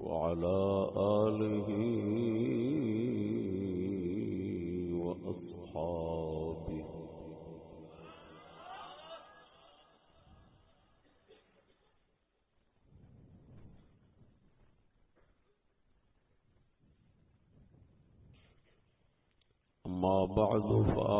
وعلى آله وأصحابه. أما بعد فأعوذ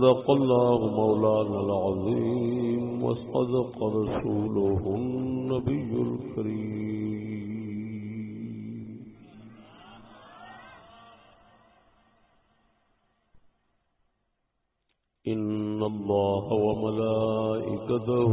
صدق الله مولانا العظيم وصدق رسوله النبي الكريم. إن الله وملائكته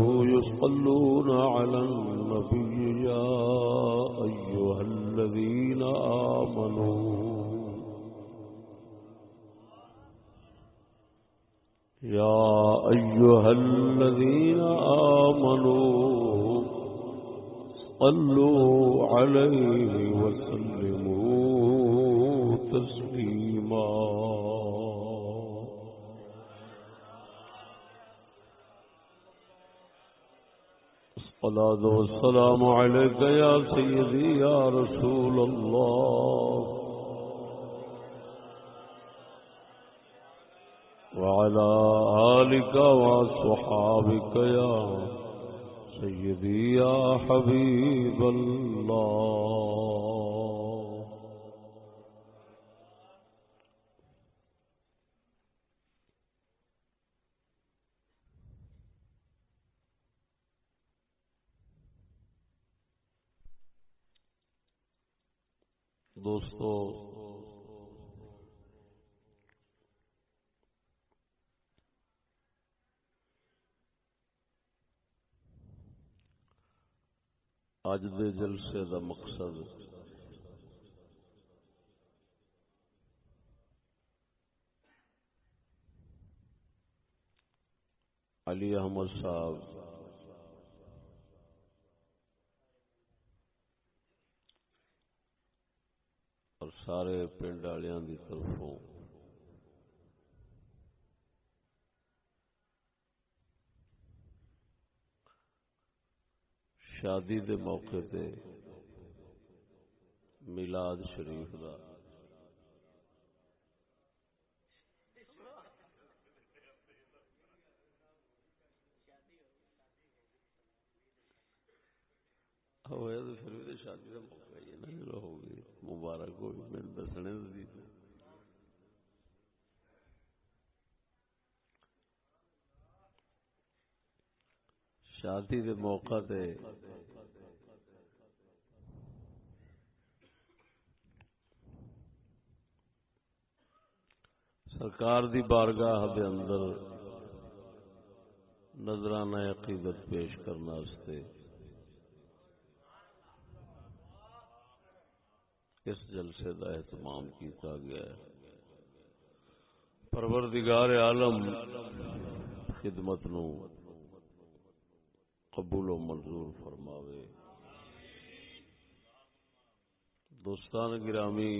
مقصد. علی احمد صاحب. اور سارے پنڈ والوں کی طرفوں. شادی دے موقع تے میلاد شریف دا۔ ہوئے تو پھر بھی شادی کا موقع ہی ہے نا چلو ہو گئی مبارک ہوئی میرے دسنے دی شادی دے موقع تے سرکار دی بارگاہ دے اندر نظرانہ عقیدت پیش کرنا واسطے اس جلسے دا اہتمام کیتا گیا ہے۔ پروردگار عالم خدمت نو قبول و منظور فرماوے۔ دوستان گرامی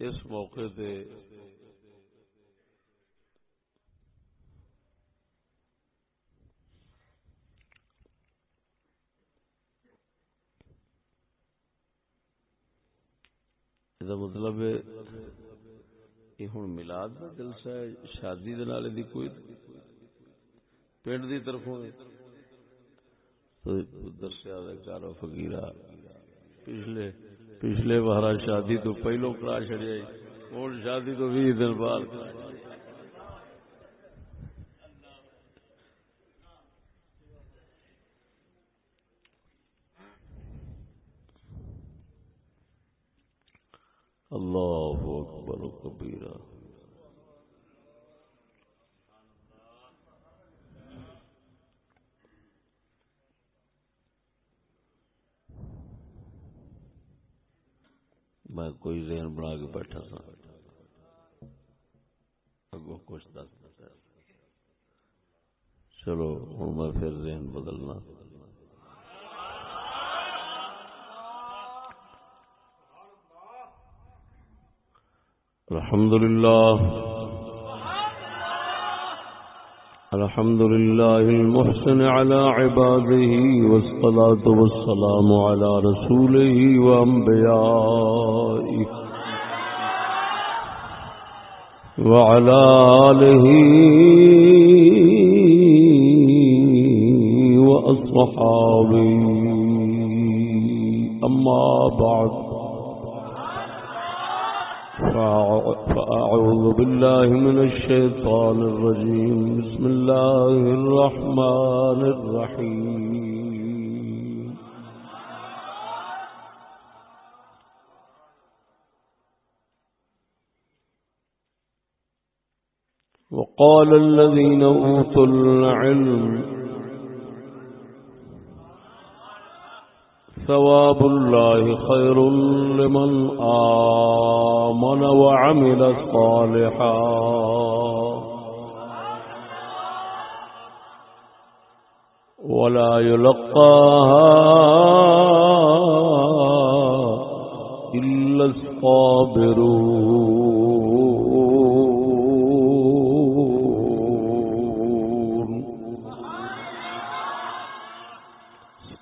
اس موقع تے یہ مطلب یہ ہوں ملاد کا جلسہ ہے شادی دے نالے دی کوئی پنڈ دی طرفوں تو دسیا گھر فقیرا پچھلے پچھلے بارہ شادی تو پہلو کرا چڑیا اور شادی تو بھی دن بعد۔ اللہ اکبر و کبیرہ۔ میں کوئی ذہن بنا کے بیٹھا تھا۔ اگو کچھ دس۔ چلو، ہوں میں پھر ذہن بدلنا۔ الحمد للہ الحمد لله المحسن على عباده والصلاة والسلام على رسوله وأنبيائه وعلى آله وأصحابه أما بعد فأعوذ بالله من الشيطان الرجيم. بسم الله الرحمن الرحيم. وقال الذين أوتوا العلم ثواب الله خير لمن آمن وعمل صالحا. ولا يلقاها إلا الصابرون.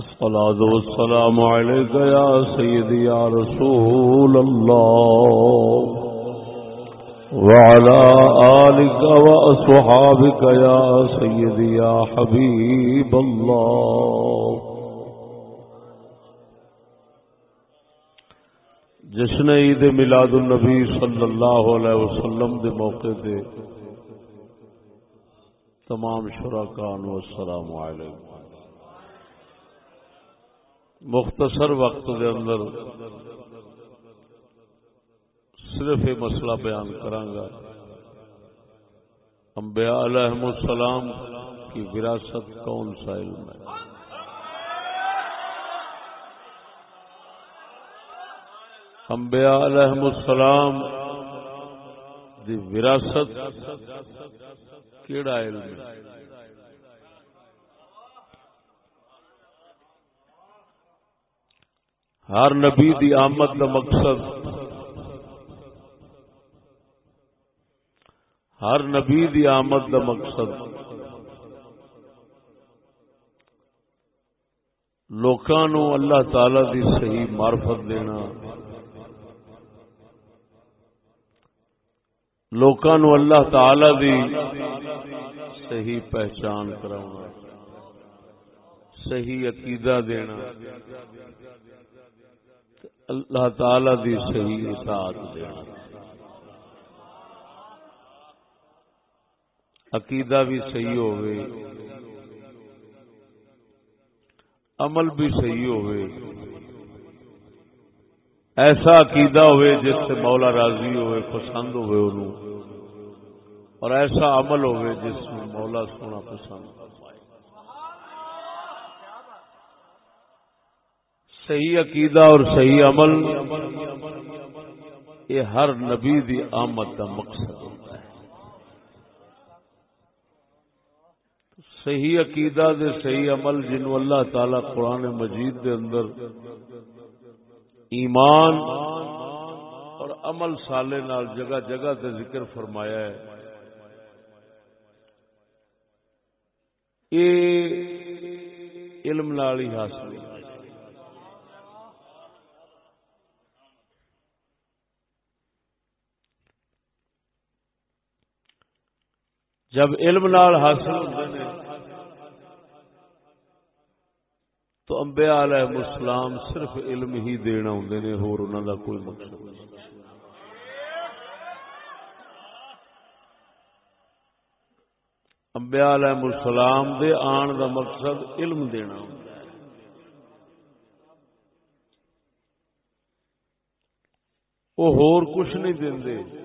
الصلاة والسلام عليك يا سيدي يا رسول الله. وعلى آلك وأصحابك يا سيدي يا حبيب الله. جشن عید ملاد النبی صلی اللہ علیہ وسلم دے موقع دے تمام شرکان والسلام علیکم. مختصر وقت دے اندر صرف یہ مسئلہ بیان کرانگا۔ انبیاء علیہ السلام کی وراثت کون سا علم ہے انبیاء علیہ السلام دی وراثت کیڑا علم ہے؟ ہر نبی دی آمد کا مقصد۔ ہر نبی دی آمد کا مقصد۔ لوکاں اللہ تعالی دی صحیح معرفت دینا۔ لوکاں اللہ تعالی دی صحیح پہچان کراؤنا صحیح عقیدہ دینا۔ اللہ تعالی دی صحیح اطاعت دینا۔ عقیدہ بھی صحیح ہوئے۔ عمل بھی صحیح ہوئے۔ ایسا عقیدہ ہوئے جس سے مولا راضی ہوئے، پسند ہوئے انہوں۔ اور ایسا عمل ہوئے جس میں مولا سونا پسند۔ صحیح عقیدہ اور صحیح عمل، یہ ہر نبی دی آمد کا مقصد ہوتا ہے۔ صحیح عقیدہ دے صحیح عمل جنو اللہ تعالی قرآن مجید دے اندر ایمان اور عمل سالے نال جگہ جگہ تے ذکر فرمایا ہے۔ یہ علم نال ہی حاصل جب علم نال حاصل ہوتے ہیں تو انبیاء علیہ السلام صرف علم ہی دینا ہوں نے، ہور انہوں دا کوئی مقصد نہیں۔ انبیاء علیہ السلام دے آن دا مقصد علم دینا ہوں وہ ہور کچھ نہیں دے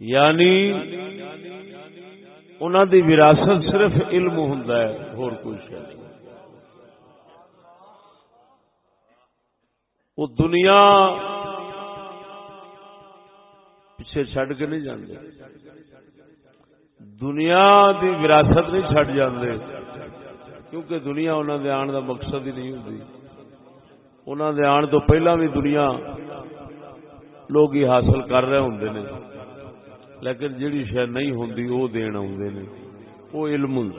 یعنی انہوں دی وراثت صرف علم ہوں ہور کچھ ہے وہ دنیا پیچھے چڈ کے نہیں جانے دنیا دی وراثت نہیں چڈ جاندے، کیونکہ دنیا انہوں دے آن دا مقصد ہی نہیں ہوتی انہوں دے آن تو پہلا بھی دنیا لوگ ہی حاصل کر رہے ہوں نے۔ لیکن جیڑی شاید نہیں ہوں وہ دین آدھے نے وہ علم ہوں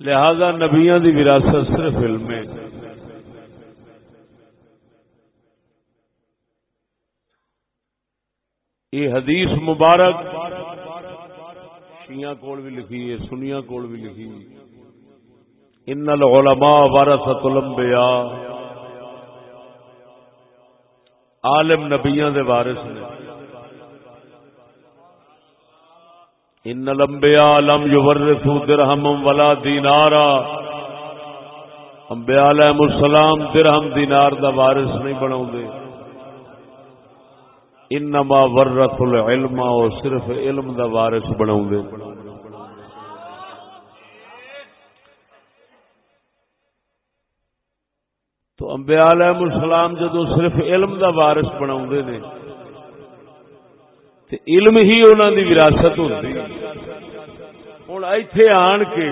لہذا نبیاں دی وراثت صرف علم ہے۔ یہ حدیث مبارک شیعہ کول بھی لکھی ہے سنیا کول بھی لکھی۔ ان العلماء ورثت الانبیاء۔ عالم نبیاں دے وارث نے۔ ان الانبیاء لم یورثوا درہم ولا دینارا۔ انبیاء علیہ السلام درہم دینار دا وارث نہیں بناوندے انما ورث العلم او صرف علم دا وارث بناون تو انبیاء علیہ السلام جدو صرف علم دا وارث بناون دے نے، تے علم ہی انہاں دی وراثت ہوندی۔ ہن ایتھے آن کے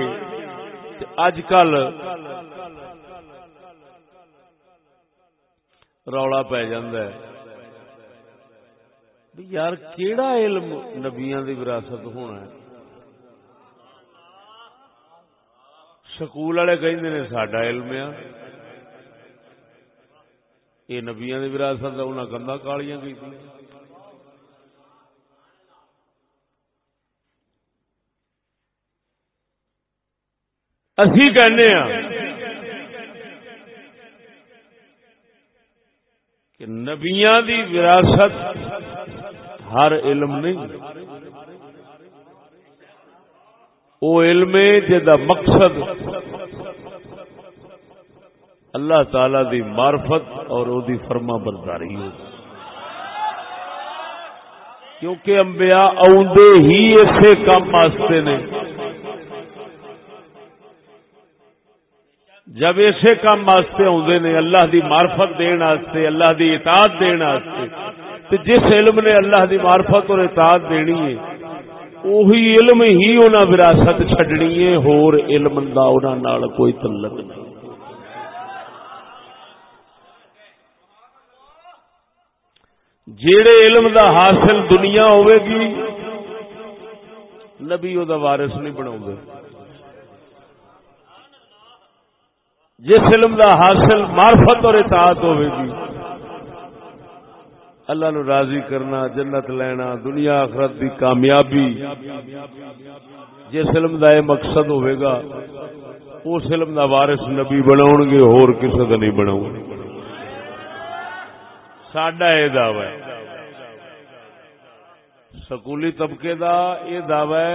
اج کل رولا پی ہے۔ یار کیڑا علم نبیاں دی وراثت ہونا ہے؟ سکول والے کہ ساڈا علم آ یہ نبیاں دی وراثت انہیں کندا کالیاں کی اسی کہنے ہاں کہ نبیاں دی وراثت ہر علم نہیں۔ وہ علم جا مقصد اللہ تعالی دی معرفت اور او دی فرما برداری ہو۔ کیونکہ انبیاء آدھے ہی اسے کام واسطے نے۔ جب اسے کام واسطے آدھے نے اللہ دی معرفت دین واسطے، اللہ دی اطاعت دین واسطے تو جس علم نے اللہ دی معرفت اور اطاعت دینی ہے وہی علم ہی انہاں وراثت چھڈنی ہے، ہور علم دا انہاں نال کوئی تعلق نہیں۔ جیڑے علم دا حاصل دنیا ہوے گی، نبی او دا وارث نہیں بناؤ گے جس علم دا حاصل معرفت اور اطاعت ہوے گی، اللہ نو راضی کرنا، جنت لینا، دنیا آخرت دی کامیابی۔ جس علم دا یہ مقصد ہوئے گا، اس علم دا وارث نبی بناؤ گے ہور کسی کا نہیں بناؤ ساڈا یہ دعوی سکولی طبقے دا یہ دعوی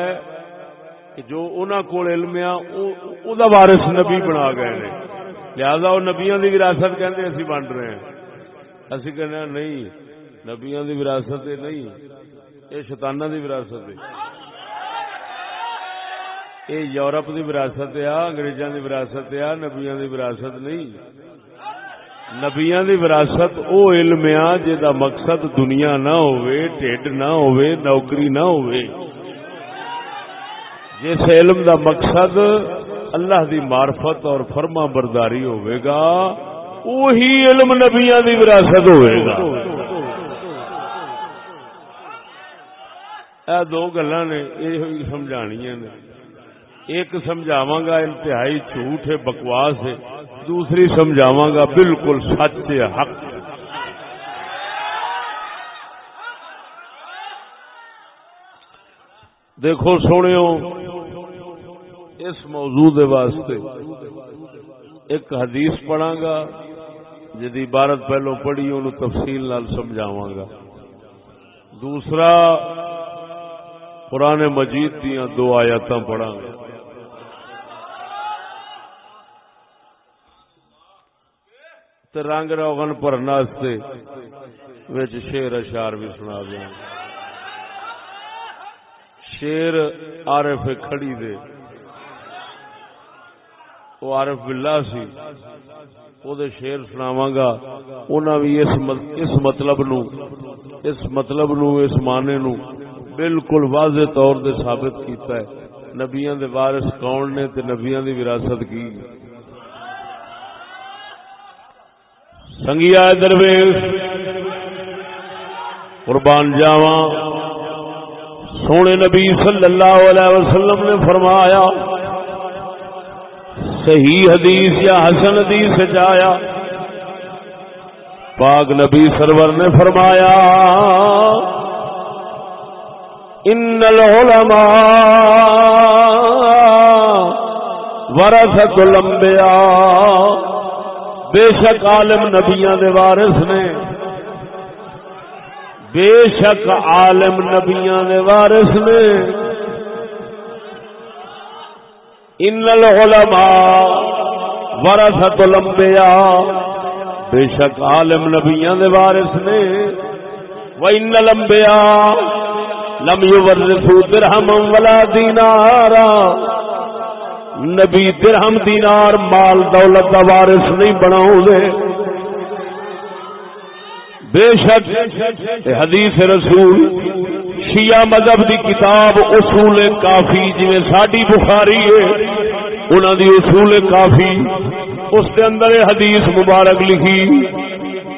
کہ جو انہوں کو علم آ وارث نبی بنا گئے نے۔ لہذا وہ نبیاں دی وراثت کہندے اسی بن رہے ہیں۔ اسی کہنے نہیں نبیا دی وراثت نہیں یہ شتانہ دی وراثت یہ یورپ دی وراثت آ اگریزاں دی وراثت آ نبیا دی وراثت نہیں۔ نبیا دی وراثت او علم آ جا مقصد دنیا نہ ہوئے ٹھڈ نہ ہوئے نوکری نہ ہوئے جس علم دا مقصد اللہ دی معرفت اور فرما برداری ہوئے گا وہی علم نبیا دی وراثت ہوئے گا۔ اے دو گلا نے یہ سمجھانیا نے۔ ایک سمجھاوا گا، انتہائی جھوٹ ہے، بکواس ہے۔ دوسری سمجھاواں گا، بالکل سچ حق دیکھو سونے اس موضوع دے واسطے ایک حدیث پڑھا گا جدی عبارت پہلو پڑھی ان تفصیل نال سمجھاواں گا۔ دوسرا، قرآن مجید دیا دو آیات پڑھا گا۔ رنگ روغن بھرنے شیر اشار بھی سنا دیا۔ شیر عارف کھڑی دے۔ وہ عارف بلا سی او دے شیر سناواں گا۔ انہاں بھی اس اس مطلب نو، اس مطلب نو، اس معنی نو بالکل واضح طور دے ثابت کیتا ہے۔ نبیاں دے وارث کون نے تے نبیاں دی وراثت کی۔ سنگیا درویش قربان جاواں سونے نبی صلی اللہ علیہ وسلم نے فرمایا صحیح حدیث یا حسن حدیث جایا پاک نبی سرور نے فرمایا ان العلماء ورثت الانبیاء بے شک عالم نبیاں دے وارث نے۔ بے شک عالم نبیاں دے وارث نے۔ ان العلماء ورثت الانبیاء۔ بے شک عالم نبیاں دے وارث نے۔ و ان الانبیاء لم يورثوا درہما ولا دینارا۔ نبی درہم دینار مال دولت کا وارث نہیں بناؤ دے۔ بے شک حدیث رسول شیعہ مذہب دی کتاب اصول کافی جی ساری بخاری ہے انہوں دی اصول کافی، اس کے اندر حدیث مبارک لکھی۔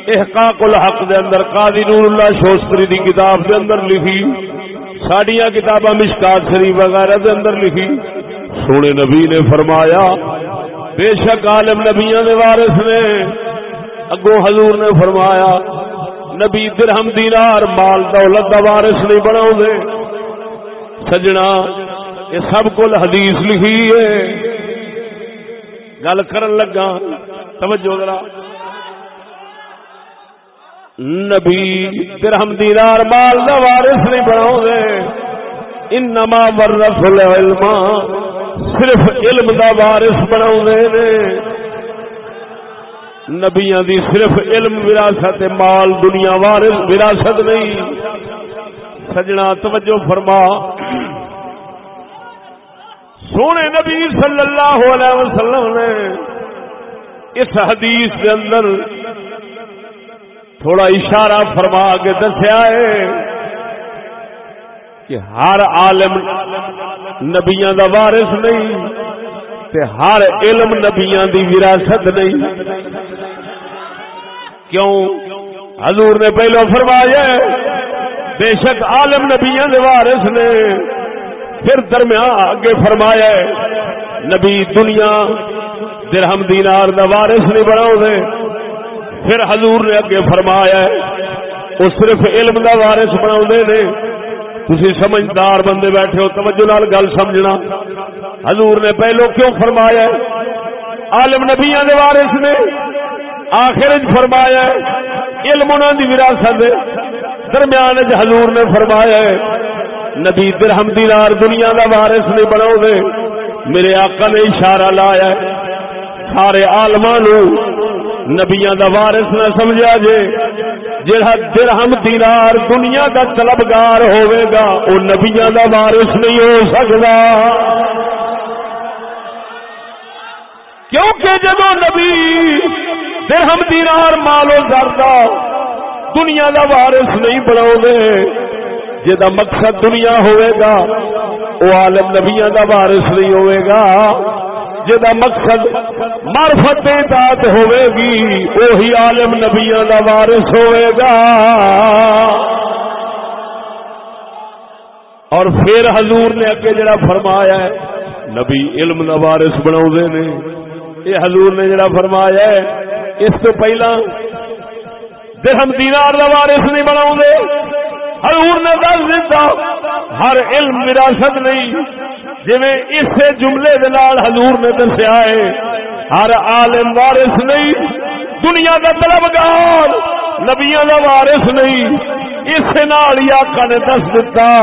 احقاق الحق دے اندر، قاضی نور اللہ شوستری دی کتاب دے اندر لکھی۔ ساڈیاں کتاباں مشکات شریف وغیرہ دے اندر لکھی۔ سونے نبی نے فرمایا، بے شک عالم نبیاں دے وارث نے۔ اگوں حضور نے فرمایا، نبی درہم دینار مال دولت دا وارث نہیں بناؤ دے سجنا، یہ سب کل حدیث لکھی ہے۔ گل کرن لگا، توجہ ذرا۔ نبی درہم دینار مال دا وارث نہیں بناؤ دے انما ورث العلم۔ صرف علم دا وارث بنا نبیا دی صرف علم، وراثت مال، دنیا وارث، وراثت نہیں۔ سجنا توجہ فرما۔ سونے نبی صلی اللہ علیہ وسلم نے اس حدیث کے اندر تھوڑا اشارہ فرما کے دسیا ہے۔ کہ ہر عالم نبیاں دا وارث نہیں تے ہر علم نبیاں دی وراثت نہیں۔ کیوں؟ حضور نے پہلو فرمایا بے شک عالم نبیاں دے وارث نے۔ پھر درمیان اگے فرمایا نبی دنیا درہم دینار دا وارث نہیں بناؤ دے پھر حضور نے اگے فرمایا وہ صرف علم دا وارث بناؤ دے نے۔ تھی سمجھدار بندے بیٹھے ہو، توجہ نال گل سمجھنا۔ حضور نے پہلو کیوں فرمایا عالم نبیاں دے وارث نے آخر فرمایا علم دی وراثت درمیان حضور نے فرمایا نبی درہم دینار دنیا دا وارث نہیں بناؤ دے۔ میرے آقا نے اشارہ لایا سارے آلما نو نبیاں دا وارث نہ سمجھا جے۔ جڑا درہم دینار دنیا دا طلبگار ہوئے گا وہ نبیاں دا وارث نہیں ہو سکتا۔ کیونکہ جب نبی درہم دینار مالو زردہ دنیا دا وارث نہیں بناؤ گے جا مقصد دنیا ہوئے گا وہ عالم نبیاں دا وارث نہیں ہوئے گا۔ جدا مقصد مرفت اطاعت ہوئے گی وہی عالم نبیاں دا وارث ہوئے گا۔ اور پھر حضور نے اگے جڑا فرمایا ہے، نبی علم دا وارث بنا نے۔ یہ حضور نے جڑا فرمایا ہے، اس تو پہلا درہم دینار دا وارث نہیں بنا حضور نے دس دیتا، ہر علم وراثت نہیں۔ جی اس جملے دلال حضور نے دسیا ہے، ہر عالم وارث نہیں، دنیا کا طلبگار، نبیاں دا وارث نہیں۔ اس نال آقا نے دس دیتا،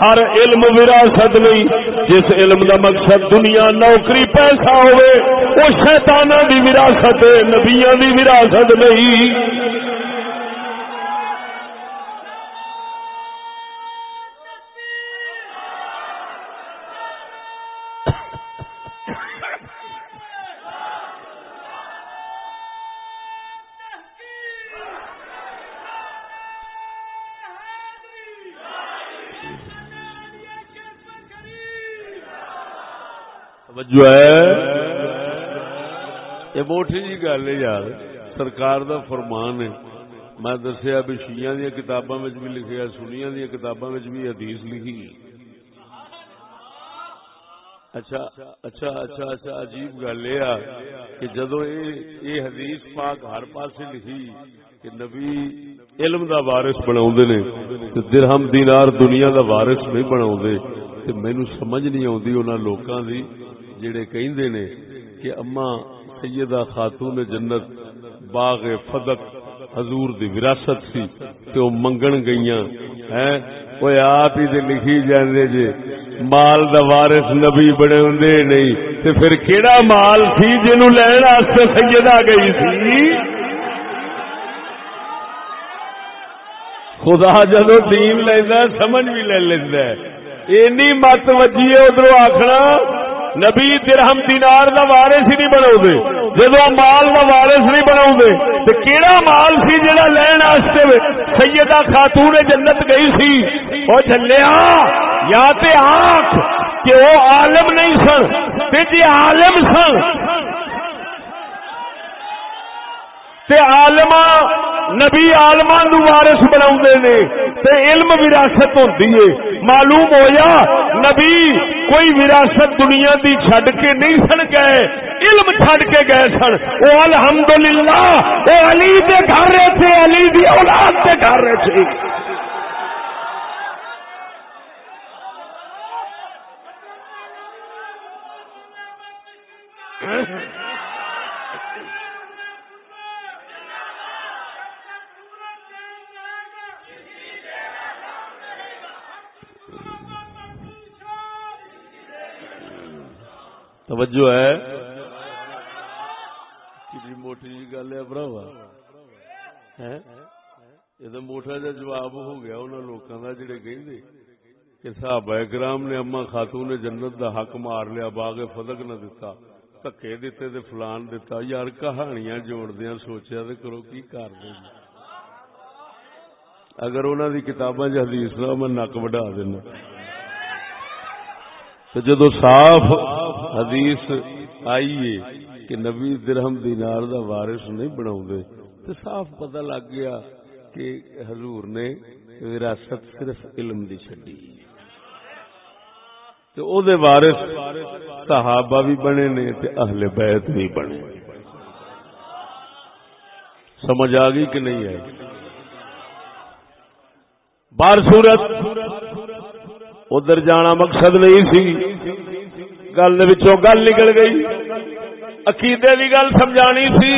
ہر علم وراثت نہیں۔ جس علم دا مقصد دنیا نوکری، پیسہ ہوئے، وہ شیطانہ دی وراثت نبیاں دی وراثت نہیں۔ جو ہے، یہ موٹی جی گل ہے یار، سرکار دا فرمان ہے۔ میں دسیا بھی شیعہ دیا کتاباں بھی لکھیا سنیا دیا کتاباں بھی حدیث لکھی۔ اچھا اچھا اچھا اچھا عجیب گل یہ کہ جدو یہ حدیث پاک ہر پاسے لکھی، کہ نبی علم دا وارث بنا نے درہم دینار دنیا دا وارث نہیں بنا مینو سمجھ نہیں آتی انہوں لوگوں کی جڑے کہندے نے کہ اما سیدہ خاتون جنت باغ فدق حضور دی وراثت سی تے او منگن گئیاں، ہیں؟ او آپ ہی تے لکھی جاندے جے، مال دا وارث نبی بنے ہوندے نہیں، تے پھر کیڑا مال سی جنوں لین واسطے سیدہ گئی سی خدا جدو دین لیندا سمجھ بھی لے لیندا اینی مت وجیے ادھر آخنا نبی درہم دینار دا وارث ہی نہیں بنا جدو مال دا وارث نہیں بنا تو کیڑا مال سی جڑا لین واسطے سیدہ خاتون جنت گئی سی۔ وہ چلیا یا تے آنکھ، کہ وہ عالم نہیں سن، تے جی عالم سن۔ تے عالمہ نبی آلما نو وارس بنا علم وراثت ہوتی ہے معلوم ہویا، نبی کوئی وراثت دنیا دی چھڈ کے نہیں سن گئے، علم چھڈ کے گئے سن۔ وہ الحمدللہ وہ علی دے گھر رہے تھے، علی دی اولاد دے گھر رہے تھے۔ ہاں؟ توجہ ہے۔ موٹی جی گل ہے براوا یہ تو موٹا جا جواب ہو گیا انہوں لوگوں کا جڑے کہ صحابہ کرام نے اما خاتون نے جنت دا حق مار لیا باغ فدق نہ دتا دکے دیتے تے فلان دتا۔ یار کہانیاں جوڑ دیا سوچیا تے کرو کی کر دیں اگر انہوں دی کتاباں حدیث نہ میں نک وڈا دینا۔ تو جدو صاف حدیث آئیے کہ نبی درہم دینار دا وارث نہیں بنا تو صاف پتہ لگ گیا کہ حضور نے وراثت صرف علم دی چڈی تو او دے وارث صحابہ بھی بنے نے تے اہل بیت بھی بنے۔ سمجھ آ گئی کہ نہیں آئی؟ بار صورت ادھر جانا مقصد نہیں سی۔ گل گل نکل گئی۔ عقیدے کی گل سمجھانی سی۔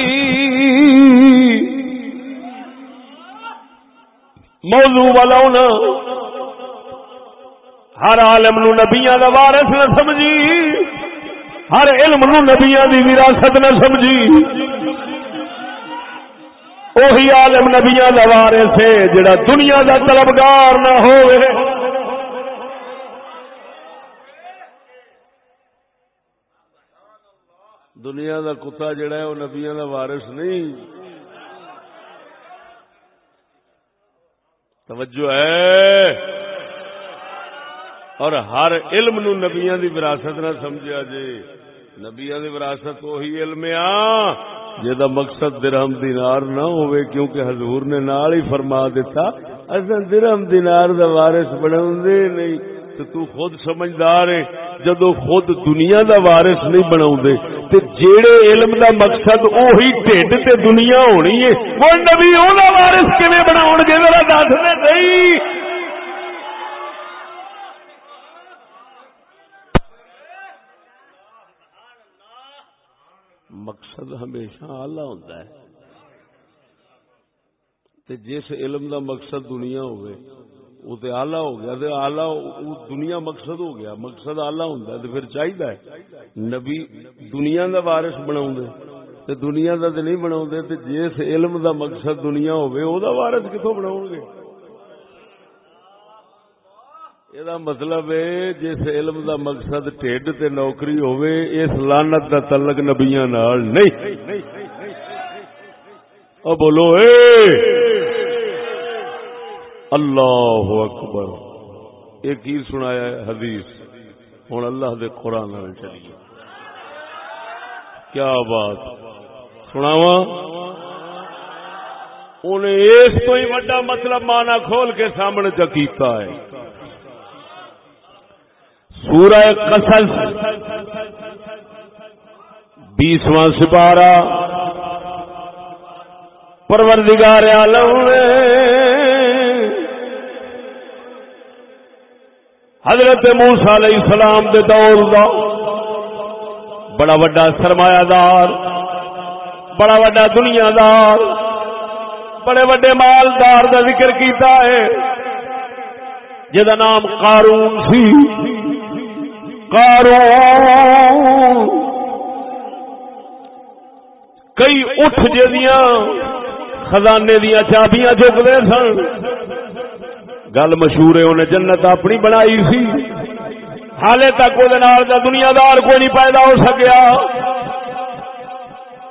موضوع والا ہونا۔ ہر عالم نو نبیاں دا وارث نہ سمجھی۔ ہر علم نو نبیاں دی وراثت نہ سمجھی۔ وہی عالم نبیاں دا وارث ہے جڑا دنیا دا طلبگار نہ ہوئے دنیا دا کتا جڑا ہے، وہ نبیا دا وارث نہیں۔ توجہ ہے۔ اور ہر علم نو نبیا دی وراثت نہ سمجھا جی نبیا دی وراثت وہی علم ہاں۔ آ جا مقصد درہم دینار نہ ہوئے، کیونکہ حضور نے نال ہی فرما دیتا۔ اصل درہم دینار دا وارث بنا نہیں۔ تو تو خود سمجھدار ہے۔ جدو خود دنیا دا وارث نہیں بنا تے جیڑے علم دا مقصد اوہی ٹھڈ تے دنیا ہونی ہے، وہ نبی اوہ وارث کیویں بناؤ گے؟ ذرا دس دے نہیں مقصد ہمیشہ آلہ ہوتا ہے۔ تے جس علم دا مقصد دنیا ہوئے وہ تو آلہ ہو گیا تو آلہ دنیا مقصد ہو گیا، مقصد آلہ ہوں تو پھر چاہیے نبی دنیا دا وارث بنا تے دنیا دا تے نہیں بنا تے جس علم دا مقصد دنیا ہوئے او دا وارث کتوں بنا گے یہ مطلب ہے جس علم دا مقصد ٹھڈ تے نوکری ہوئے اس لانت دا تعلق نبیاں نال نہیں۔ او بولو، اے! اللہ اکبر۔ ایک ہی سنایا ہے، حدیث۔ ہوں اللہ دے قرآن چلیے۔ کیا بات۔ سناوا انہیں اس تو ہی وڈا مطلب مانا کھول کے سامنے چکیتا ہے۔ سورہ قصص۔ بیسواں سپارہ۔ پروردگار عالم حضرت موسا علیہ السلام دے دور دا بڑا وڈا سرمایہ دار، بڑا وڈا دنیا دار، بڑے وڈے مالدار دا ذکر کیتا ہے۔ جدا نام قارون سی۔ قارون۔ کئی اٹھ جدیاں خزانے دیا چابیاں چکتے سن۔ گل مشہور ہے، انہیں جنت اپنی بنائی سی۔ حالے تک وہ دنیا دار کوئی نہیں پیدا ہو سکیا۔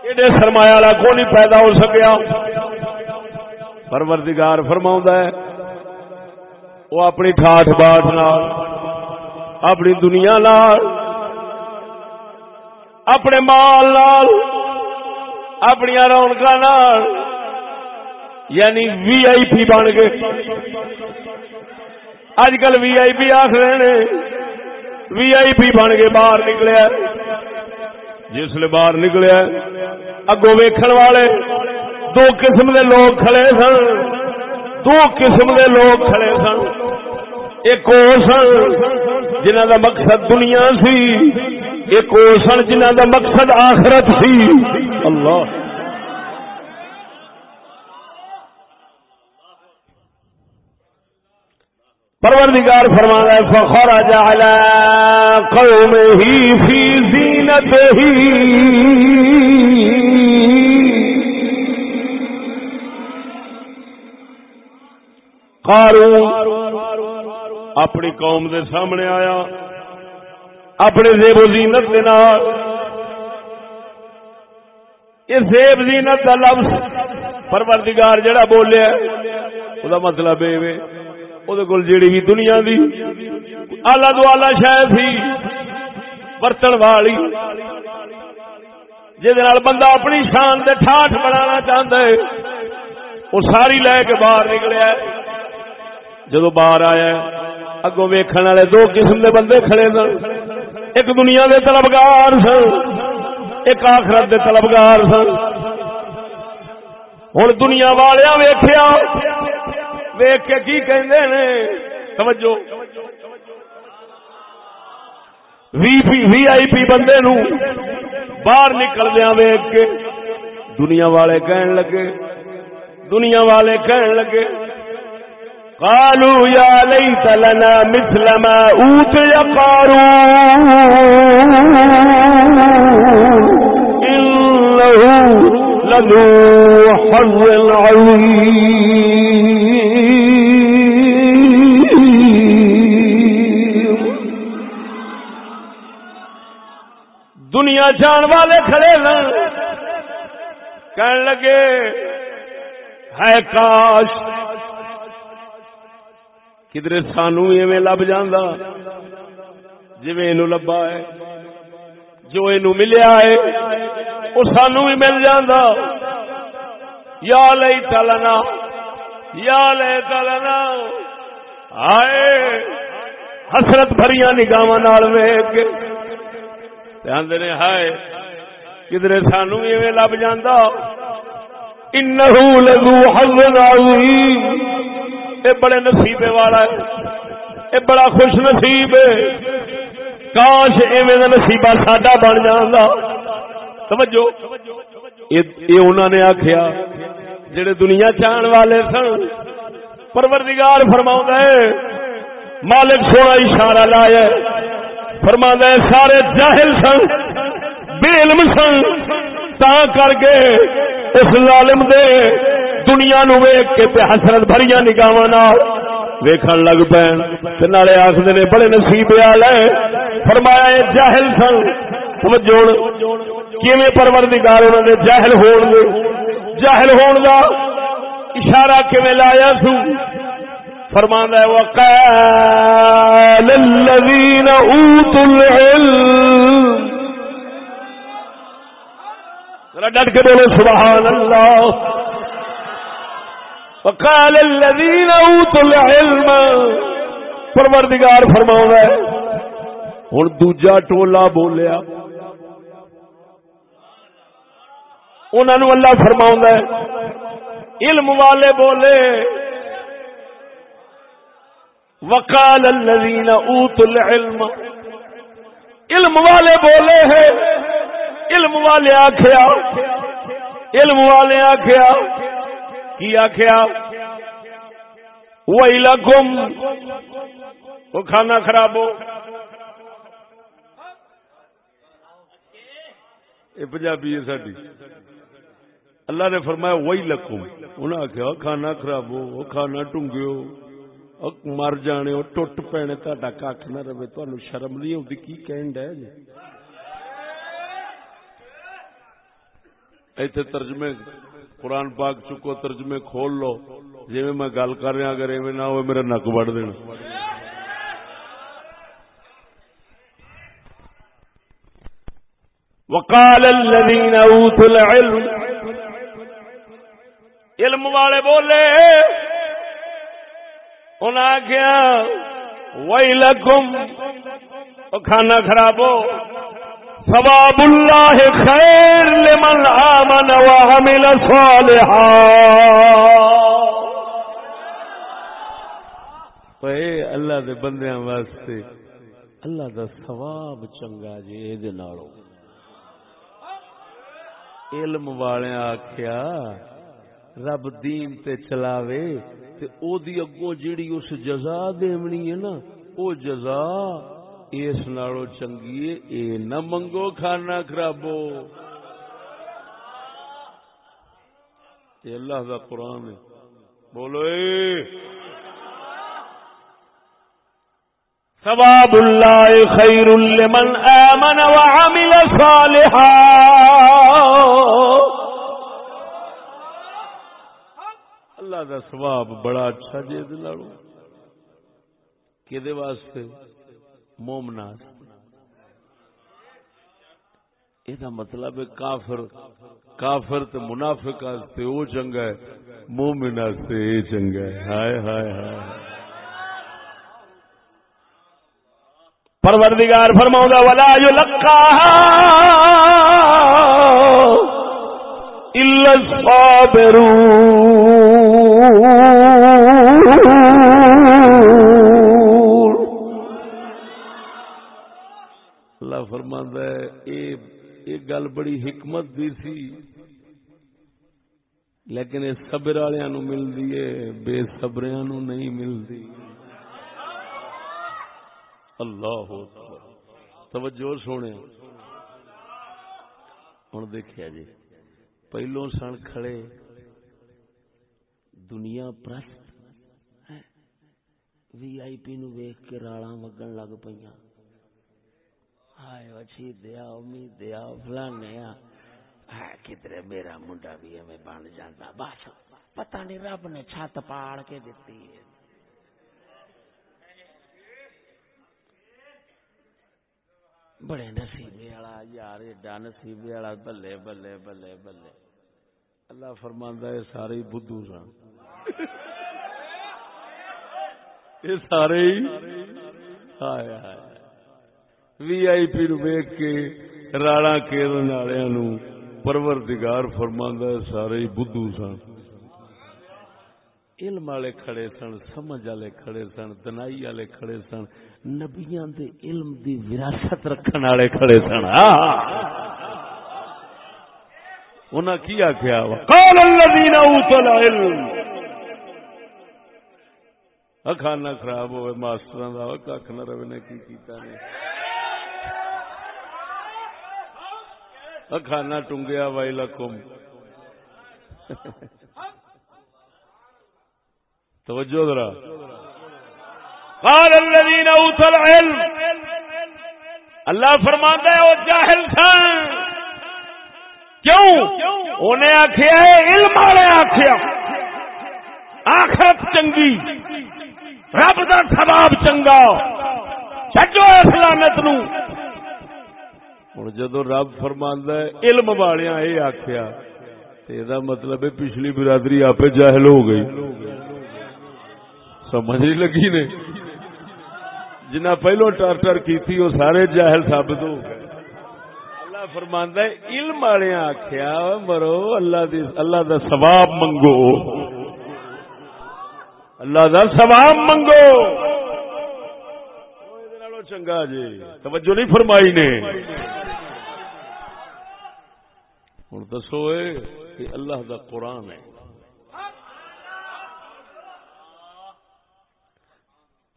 ایڈے سرمایہ والا کوئی نہیں پیدا ہو سکیا۔ پروردگار فرما ہے، وہ اپنی ٹھاٹ باٹ نال، اپنی دنیا نال، اپنے مال نال، اپنی رونق یعنی وی آئی پی بن گئے۔ اج کل وی آئی پی آخر وی آئی پی بن کے باہر نکلیا۔ جسے باہر نکلیا اگو ویکھن والے، دو قسم دے لوگ کھڑے سن۔ دو قسم دے لوگ کھڑے سن۔ ایک وہ سن جنہ دا مقصد دنیا سی، ایک وہ سن جنہ دا مقصد آخرت سی۔ اللہ۔ پروردگار فرمانا ہے، فخرج على قومه في زينته۔ قارون اپنی قوم دے سامنے آیا اپنے زیب و زینت دے نال۔ یہ زیب زینت کا لفظ پروردگار جڑا بولیا وہ مطلب ہے وہ جیڑی بھی دنیا دی آلہ دو آلہ شاید برتن والی جہد بندہ اپنی شان دے ٹھاٹ بنانا چاہتا ہے وہ ساری لے کے باہر نکلیا جدو باہر آیا اگوں ویکھن والے دو قسم دے بندے کھڑے سن ایک دنیا دے طلبگار سن ایک آخرت دے طلبگار سن ہوں دنیا والیا ویخیا ویک کے کی کہندے نے؟ توجہ۔ وی پی وی آئی پی بندے نو باہر نکلدیا ویک کے۔ دنیا والے کہن لگے۔ دنیا والے کہن لگے۔ قالوا يا ليت لنا مثل ما اوتي قارون۔ انه لذو حظ عظيم دنیا جان والے کھڑے سن کہنے لگے ہے کاش کدھر سانو ایویں لب جانا جی لبا ہے، جو یہ ملیا ہے وہ سانو بھی مل جانا یا لئی تلنا یا لے تلنا آئے حسرت بھری نگاہ ویگ آدھے نے ہائے کدھر سانو بھی ایویں لب جانا انہو لگو حظ عظیم۔ اے بڑے نصیبے والا ہے، اے بڑا خوش نصیب ہے۔ کاش ایویں نصیبہ ساڈا بن جاندا۔ توجہ یہ انہوں نے آخیا جڑے دنیا چاہن والے سن، پروردگار فرما ہے، مالک سونا اشارہ لایا فرما ہے، سارے جاہل سن، بے علم سن، تا کر کے اس ظالم دے دنیا نو ویک کے تے حسرت بھری نگاہ ویکھن لگ پین۔ نالے آخر نے، بڑے نصیب والے فرمایا یہ جاہل سن۔ توجہ کیویں پروردگار انہوں نے جاہل ہون گے جاہل ہون دا اشارہ کیویں لایا سو فرمانا ہے، وقال الذين اوتوا العلم۔ ذرا ڈٹ کے بولو، سبحان اللہ۔ وقال الذين اوتوا العلم۔ پروردگار فرماؤں ہے، ہن دوجا ٹولا بولیا۔ انہوں اللہ فرما علم والے بولے۔ وکال الذین اوت العلم. علم والے بولے ہیں. علم والے آخیا علم والے آخیا کی آخیا وہی لگم وہ کھانا خراب ہو یہ پنجابی ہے ساری اللہ نے فرمایا وہی لکھوں انہیں آخیا کھانا خراب ہو کھانا ٹونگیو مر جانے ہو ٹوٹ پینے تا کھ نہ رہے تو شرم نہیں آتی کی کہن ڈے جی ایتھے ترجمے قرآن پاک چکو ترجمے کھول لو جی میں گل کر رہا اگر ایویں نہ ہوئے میرا نک بڑھ دینا وقال الذين اوتوا العلم علم والے بولے انہیں آخیا وہی لگم کھانا خراب ہو سواب اللہ خیر لمن آمن وعمل صالحا۔ تو اے اللہ دے بندیاں واسطے، اللہ دا ثواب چنگا جی اے دے نالو علم والے آخیا رب دین تے چلاوے تے او دی اگوں جیڑی اس جزا دیونی ہے نا، او جزا اس نالو چنگی ہے، اے نہ منگو کھانا خرابو۔ یہ اللہ دا قرآن ہے۔ بولو اے۔ ثواب اللہ خیر لمن آمن وعمل صالحا۔ اللہ دا سواب بڑا اچھا جی کہ واسطے؟ مومنا یہ مطلب ہے کافر کافر تے منافق واسطے وہ چنگا ہے، مومن واسطے یہ چنگا ہے۔ ہائے ہائے ہائے۔ پروردگار فرماؤں گا ولا جو لکھا الا الصابرون۔ اللہ فرماند ہے یہ گل بڑی حکمت دی سی، لیکن یہ سبر والوں ملتی ہے بے سبریا نو نہیں ملتی اللہ توجہ سونے۔ ہوں دیکھا جی پہلو سن کھڑے۔ دنیا پرست وی آئی پی نو ویخ کے راڑا وگن لگ پہ ہائے اچھی دیا امید دیا فلانے کدھر میرا منڈا بھی ہمیں بن جاتا بس پتہ نہیں رب نے چھت پاڑ کے دیتی ہے بڑے نصیبے والا یار ایڈا نصیبے والا بلے بلے بلے بلے اللہ فرماندا ہے سارے بدھو سن یہ سارے ہی؟ وی آئی پی نو ویک کے راڑا کیرن والوں پروردگار فرماندا سارے بدھو سن۔ علم والے کھڑے سن، سمجھ والے کھڑے سن، دنائی والے کھڑے سن، نبیاں دے علم دی وراثت رکھن والے کھڑے سن۔ انہاں کی آخیا قال الذين اوتوا العلم۔ کھانا خراب ہوئے ماسٹر کا کھ نہ رہے نے کی کیتا نے کھانا ٹنگیا وائی لکم توجہ ذرا قال الذين اوتوا العلم اللہ فرماندا ہے او جاہل سن کیوں انہیں آخیا ہے علم والے آخیا آخرت چنگی رب دا ثواب چنگا۔ چڈو اس لانت نو۔ ہوں جدو رب فرماندا علم والیا یہ آخیا یہ مطلب ہے پچھلی برادری آپ جاہل ہو گئی۔ سمجھ نہیں لگی نے؟ جنہ پہلو ٹر ٹر کی وہ سارے جاہل ثابت ہو گئے۔ اللہ فرماندا ہے، علم والے آخیا مرو، اللہ دی، اللہ دا ثواب منگو۔ اللہ دا ثواب منگو. چنگا جی۔ توجہ نہیں فرمائی نے۔ ہوں دسو کہ اللہ دا قرآن ہے۔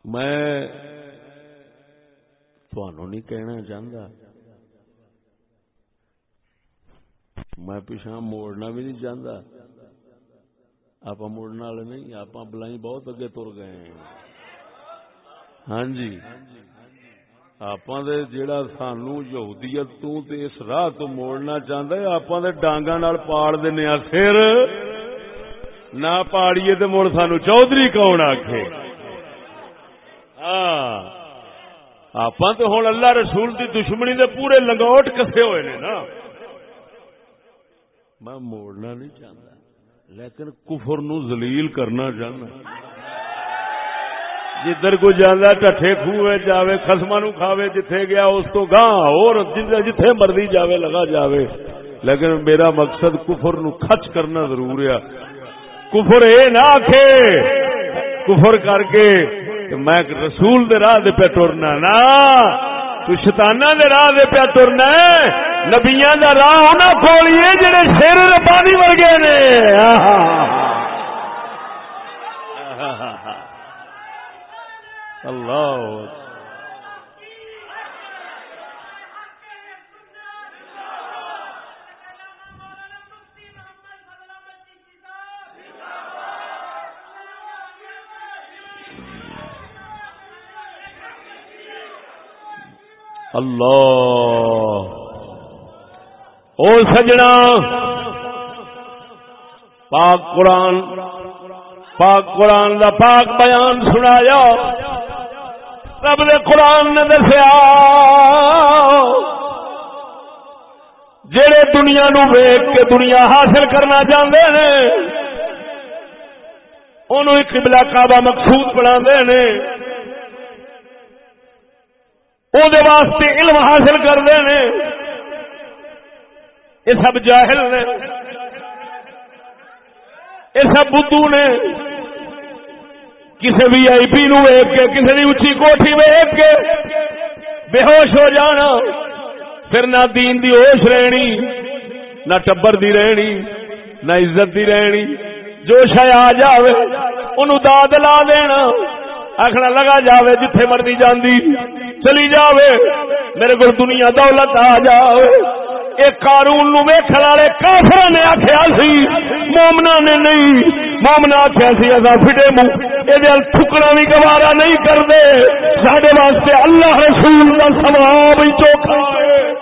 میں نہیں کہنا چاہتا میں پیچھا موڑنا بھی نہیں چاہتا آپ مڑنے والے نہیں، آپ بلائی بہت اگے تر گئے ہیں۔ ہاں جی۔ آپ جڑا سانو یہودیت تو تے اس راہ تو موڑنا چاہتا ہے، آپ ڈانگا نال پاڑ دینا پھر نہ پاڑیے تو مڑ سانو چودھری کون آخے ہاں۔ آپ تو ہوں اللہ رسول کی دشمنی دے پورے لنگوٹ کسے ہوئے نے نا۔ میں موڑنا نہیں چاہتا لیکن کفر نو زلیل کرنا چاہنا جدھر کو جانا ٹھے خوہ جاوے خسما نو کھاوے، جتھے گیا اس تو گاں، اور جتھے مرضی جاوے، لگا جاوے۔ لیکن میرا مقصد کفر نو کھچ کرنا ضرور ہے۔ کفر اے نہ آکھے۔ کفر کر کے میں رسول دے راہ دے پہ ٹرنا نا۔ تو شتانہ دے راہ دے پہ ترنا نبیاں دا راہ ہونا کھولیے جڑے شیر ربانی ورگے نے۔ اللہ اللہ او سجنا پاک قرآن پاک قرآن دا پاک بیان سنایا رب دے قرآن نے دسیا جڑے دنیا نو ویگ کے دنیا حاصل کرنا چاہتے ہیں انہوں قبلہ کعبہ مقصود بنا دے واسطے علم حاصل کرتے ہیں یہ سب جاہل نے یہ سب بدھو نے کسی بھی آئی پی نو ویگ کے کسی بھی اچھی کوٹھی ویگ کے بے ہوش ہو جانا پھر نہ دین دی ہوش رہنی نہ ٹبر دی رہنی نہ عزت دی رہنی جو شاید آ جائے ان داد لا دینا آخنا لگا جاوے جتھے مرضی جاندی چلی جاوے۔ میرے کو دنیا دولت آ جاوے۔ ایک قارون نو ویکھن والے کافر نے آخیا سی مومنا نے نہیں۔ مومنا آخیا سی اصا فٹے منہ یہ ٹھکنا بھی گوارا نہیں کرتے۔ سڈے واسطے اللہ رسول کا سواب ہی چوکھا ہے۔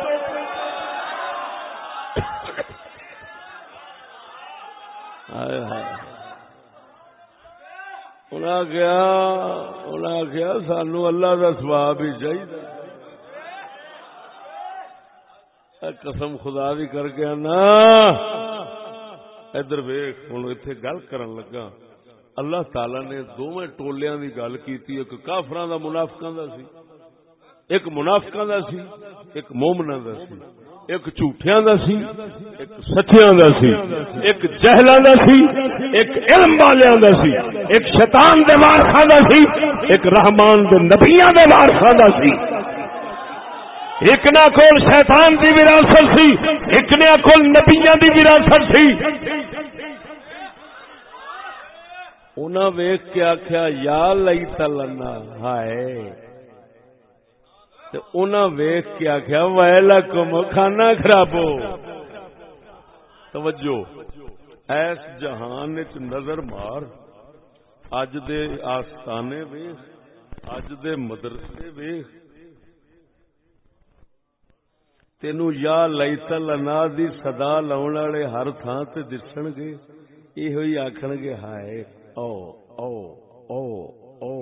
انہیں کیا انہیں کیا سانو اللہ کا سواب ہی چاہیے قسم خدا بھی کر کے نا ادھر ویخ ہوں اتنے گل کرن لگا۔ اللہ تعالی نے دونوں ٹولیاں دی گل کی ایک کافراں دا منافقاں دا سی، ایک منافقا دا سی، ایک مومنا دا سی۔ ایک جھوٹیاں دا سی، ایک سچیاں دا سی، ایک جہلاں دا سی، ایک علم والیاں دا سی، ایک شیطان دے وارثاں دا سی، ایک رحمان دے نبیاں دے وارثاں دا سی۔ ایک نہ کول شیطان دی وراثت سی، ایک نہ کول نبیاں دی وراثت سی۔ انہاں ویکھ کے آکھیا، یا لئی تلنا ہائے۔ ویخ کے آخیا ویلا کم کھانا خراب توجہ۔ ایس جہان چ نظر مار۔ اج دے آستانے ویخ اج دے مدرسے ویخ تینو یا لائتل انا دی صدا لاؤن والے ہر تھان تے دسن گے یہ آخن گے، ہائے او او او او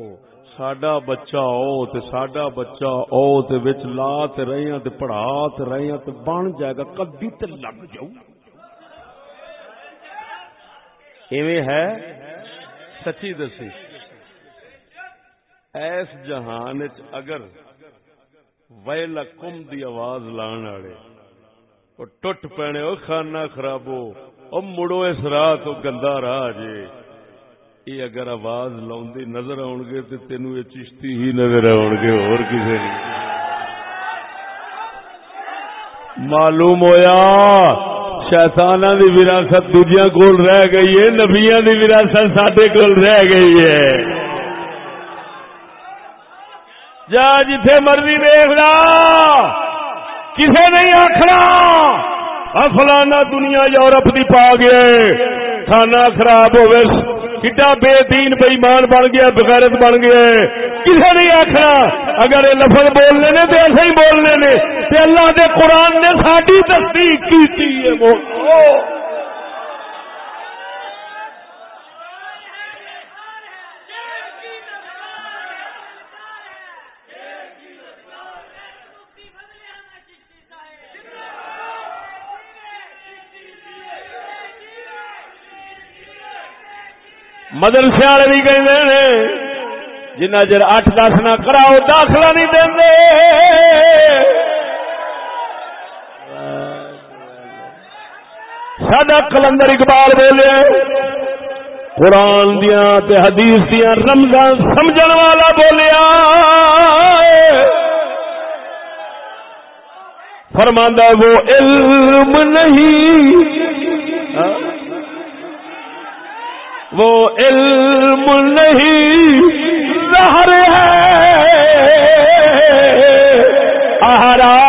ساڈا بچہ او تے ساڈا بچہ او تے وچ لا تے رہیاں تے پڑھا تے رہیاں تے بن جائے گا، کدی تے لگ جاؤ ایویں ہے؟ سچی دسی۔ ایس جہان وچ اگر ویل کم دی آواز لان والے او ٹٹ پینے، او کھانا خرابو، او مڑو اس راہ تو گندا راہ جے۔ یہ اگر آواز لاؤں نظر آؤ گے تو تینوں یہ چشتی ہی نظر آؤ گے، اور کسی نہیں۔ معلوم ہویا شیطانہ دی وراثت دوجیاں کول رہ گئی ہے، نبیاں دی وراثت ساڈے کول رہ گئی ہے۔ جا جتھے مرضی دیکھ لا، کسے نہیں آخنا فلانا دنیا یورپ دی پا گئے، کھانا خراب ہوئے کڈا بے دین بےمان بن گیا، بغیرت بن گیا کسی نہیں آخنا اگر یہ لفظ بولنے نے تو ایسے ہی بولنے نے اللہ دے قرآن نے ساری تصدیق کی مدرسے والے بھی کہ جنا چر اٹھ دس نہ کراؤ، داخلہ نہیں دیں سڈا کلندر اقبال بولے، قرآن دیا حدیث دیا رمضان سمجھ والا بولیا فرماندہ وہ علم نہیں۔ ہاں؟ وہ علم نہیں ظہر ہے۔ احرار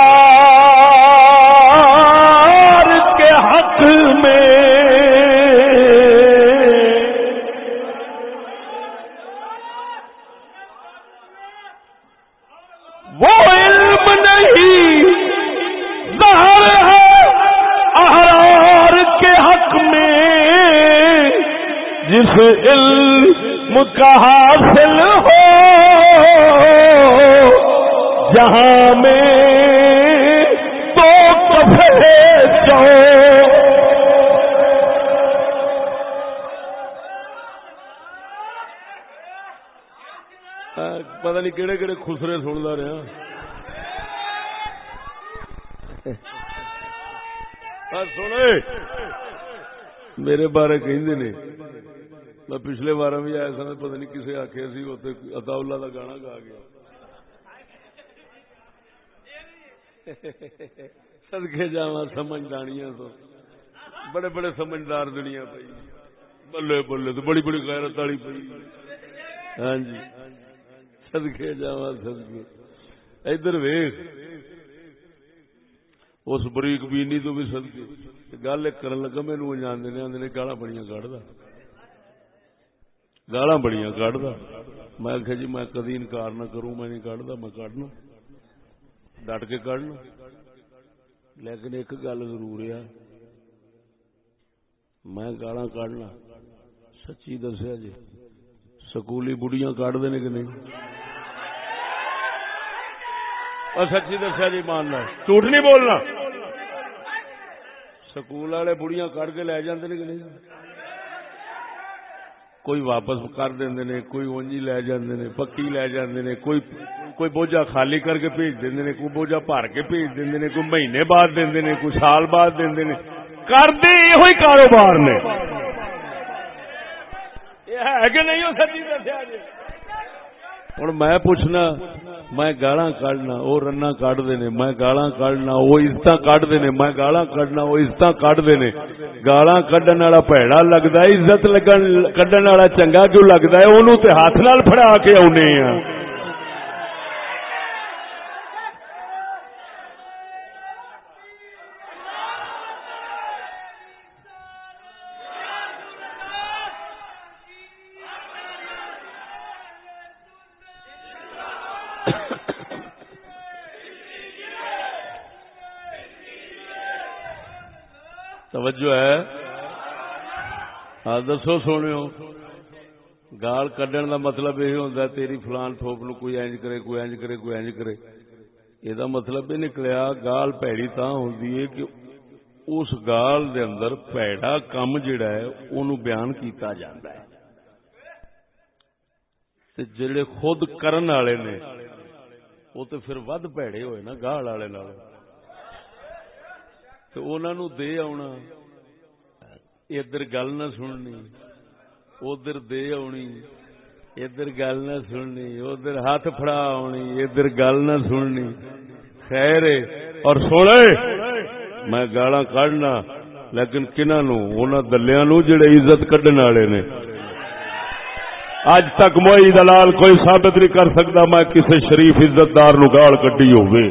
علم کا حاصل ہو۔ جہاں میں تو کفے پتہ نہیں کہڑے کہڑے خسرے سنتا رہا۔ ہاں، سنے میرے بارے کہ میں پچھلے بار بھی آیا سر پتہ نہیں کسے آخیا سی اتا اللہ کا گانا گا گیا۔ سدکے جا سمجھدانیاں تو۔ بڑے بڑے سمجھدار دنیا پی بلے بلے تو بڑی بڑی غیرت والی پی ہاں جی۔ سدکے جا سدکے ادھر ویخ اس بریک بینی تو بھی سدکے گل کرن لگا مینو جانے آدھے گالا بڑی کھڑا گالا بڑی کھڑا میں آخیا جی میں کدی انکار نہ کروں، میں نہیں کھڑا میں کھڑنا ڈٹ کے کھڑنا لیکن ایک گل ضرور ہے، میں گالا کھڑنا سچی دسیا جی سکولی بڑھیاں کٹ دے کہ نہیں؟ سچی دسیا جی ماننا جھوٹ نہیں بولنا۔ سکول والے بڑھیاں کٹ کے لے جاندے کہ نہیں؟ کوئی واپس کر دیں نے، کوئی اونجی لے جاندے نے، پکی لے جاندے نے، کوئی کوئی بوجھا خالی کر کے بھیج دیں نے، کوئی بوجھا بھر کے بھیج دیں نے، کوئی مہینے بعد دیں نے، کوئی سال بعد دیں نے۔ کرتے یہ کاروبار نے۔ یہ ہے کہ نہیں ہو سچی دسیا جی۔ ہوں میں پوچھنا میں گالا کڈنا وہ رنا کھتے نے، میں گالا کھنا وہ عزت کھتے نے، میں گالا کھنا وہ عزت کھتے نے۔ گالا کڈن والا پیڑا لگتا ہے، عزت لگن، کڈن والا چنگا کیوں لگتا ہے انہوں تے ہاتھ نال فڑا کے آنے ہاں توجہ ہے ہاں دسو سونے گال کڈن دا مطلب یہ ہوتا تیری فلان تھوپ نو کوئی اینج کرے، کوئی اینج کرے، کوئی اینج کرے. یہ مطلب یہ نکلیا، گال پیڑی تا ہوندی ہے کہ اس گال دے اندر پیڑا کم جڑا ہے، اونوں بیان کیتا جاندا ہے. جڑے خود کرن والے نے، وہ تو پھر ود پیڑے ہوئے نا گال والے تو انہوں دے آنا ادھر گل نہ سننی، ادھر دے آنی، ادھر گل نہ سننی، ادھر ہاتھ فڑا آنی، ادھر گل نہ سننی۔ خیر اور سونے میں گالا کھڑنا لیکن کنہ نو انہاں دلیاں نو جڑے عزت کڈن والے نے۔ اج تک موئی دلال کوئی ثابت نہیں کر سکتا میں کسی شریف عزت دار نو گال کڈی ہوئے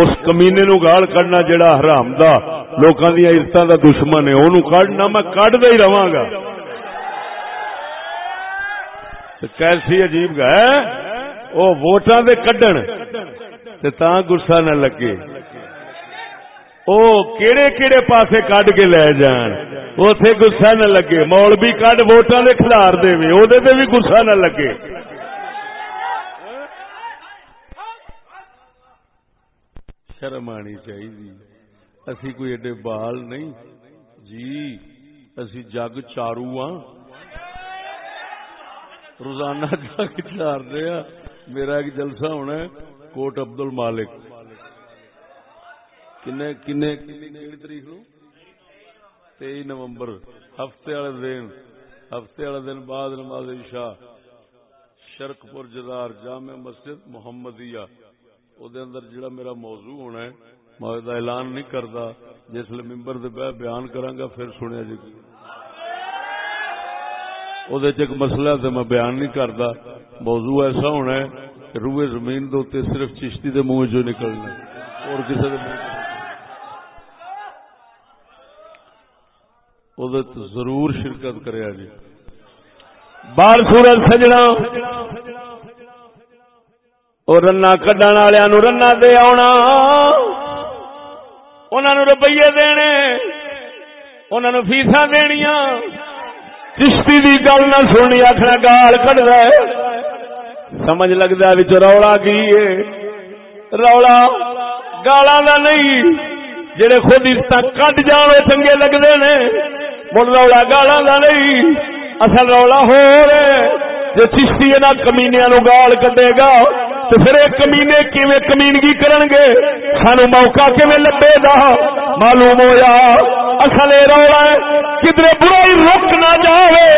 اس کمینے نو گال کڈنا جڑا حرام دا، لوکاں دی عزتاں دا دشمن ہے، اونوں کڈنا میں کڈ دے ہی رواں گا۔ کیسی عجیب گا ہے او ووٹاں دے کڈن۔ تے تاں غصہ نہ لگے۔ او کیڑے کیڑے پاسے کڈ کے لے جان۔ اوتھے غصہ نہ لگے۔ مولوی کڈ ووٹاں دے کھلار دے وے او دے تے بھی غصہ نہ لگے۔ شرم آنی چاہیے اسی کوئی ایڈے بال نہیں جی اسی جگ چارو ہاں روزانہ جگ چار رہے ہیں میرا ایک جلسہ ہونا ہے کوٹ ابد ال مالک کنے کنے تاریخ نو تئی نومبر ہفتے والے دن ہفتے والے دن بعد نماز شاہ شرک پور جدار جامع مسجد محمدیہ اندر جڑا میرا موضوع ہونا ہے میں اعلان نہیں کرتا جس ممبر دے بیان کرانگا پھر سنیا جی ایک مسئلہ تے میں بیان نہیں کرتا موضوع ایسا ہونا ہے کہ روئے زمین دے صرف چشتی دے منہ جو نکلنا اور کسی دے منہ ضرور شرکت کرے جی بال سورج سجنا اور رنا کڈن والوں رنا دے آنا انہوں روپیے دینے انہوں فیسا دنیا چشتی دی گل نہ سننی آخر گال کٹ سمجھ لگتا بچ رولا کی رولا گالا دا نہیں جڑے خود اس کٹ جان چنگے لگتے نے مڑ رولا گالا دا نہیں اصل رولا ہو رہے جو چشتی کمینیا نو گال کٹے گا تو پھر ایک کمینے کیویں کمینگی کرن گے سانو موقع کیویں لبے دا؟ معلوم ہویا، اصل اے رولا ہے کدھر برائی رک نہ جاوے۔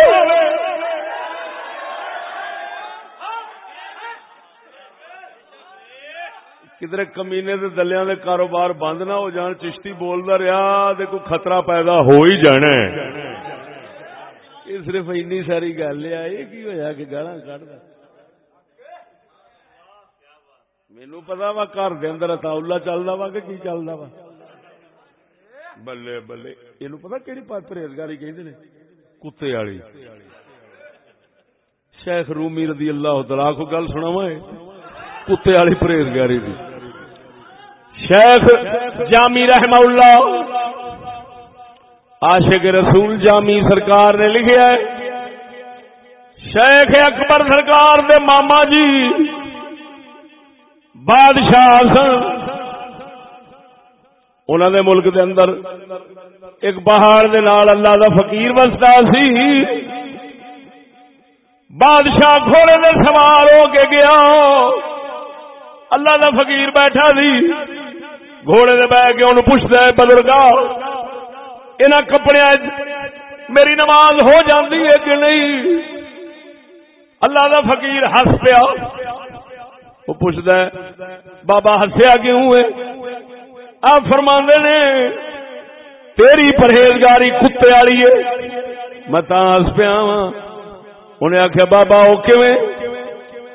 کدھر کمینے دے دلیاں دے کاروبار بند نہ ہو جان، چشتی بولدا رہیا تے کوئی خطرہ پیدا ہو ہی جانا ہے۔ یہ صرف اینی ساری گل ہے، یہ کی ہویا کہ گالاں کڈدا مینو پتا وا گھر دے اندر اتاؤلا چلتا وا کہ کی چلتا وا؟ بلے بلے۔ یہ پتا کہڑی پرہیزگاری کہ کتے والی۔ شیخ رومی رضی اللہ تعالی کو گل سنا کتے والی پرہیزگاری دی۔ شیخ جامی رحم اللہ۔ عاشق رسول جامی سرکار نے لکھا ہے۔ شیخ اکبر سرکار دے ماما جی۔ بادشاہ سن۔ انہوں نے ملک دے اندر ایک پہاڑ دے نال اللہ دا فقیر وستا سی۔ بادشاہ گھوڑے میں سوار ہو کے گیا۔ اللہ دا فقیر بیٹھا سی۔ گھوڑے دے بہ کے انہوں پوچھتا ہے بزرگا ان کپڑے میری نماز ہو جاندی ہے کہ نہیں؟ اللہ دا فقیر ہس پیا۔ وہ پوچھتا ہے، بابا ہسیا کیوں ہے؟ آپ فرما نے، تیری پرہیزگاری کتے والی ہے. میں ہس پیا وا انہیں آخیا بابا، وہ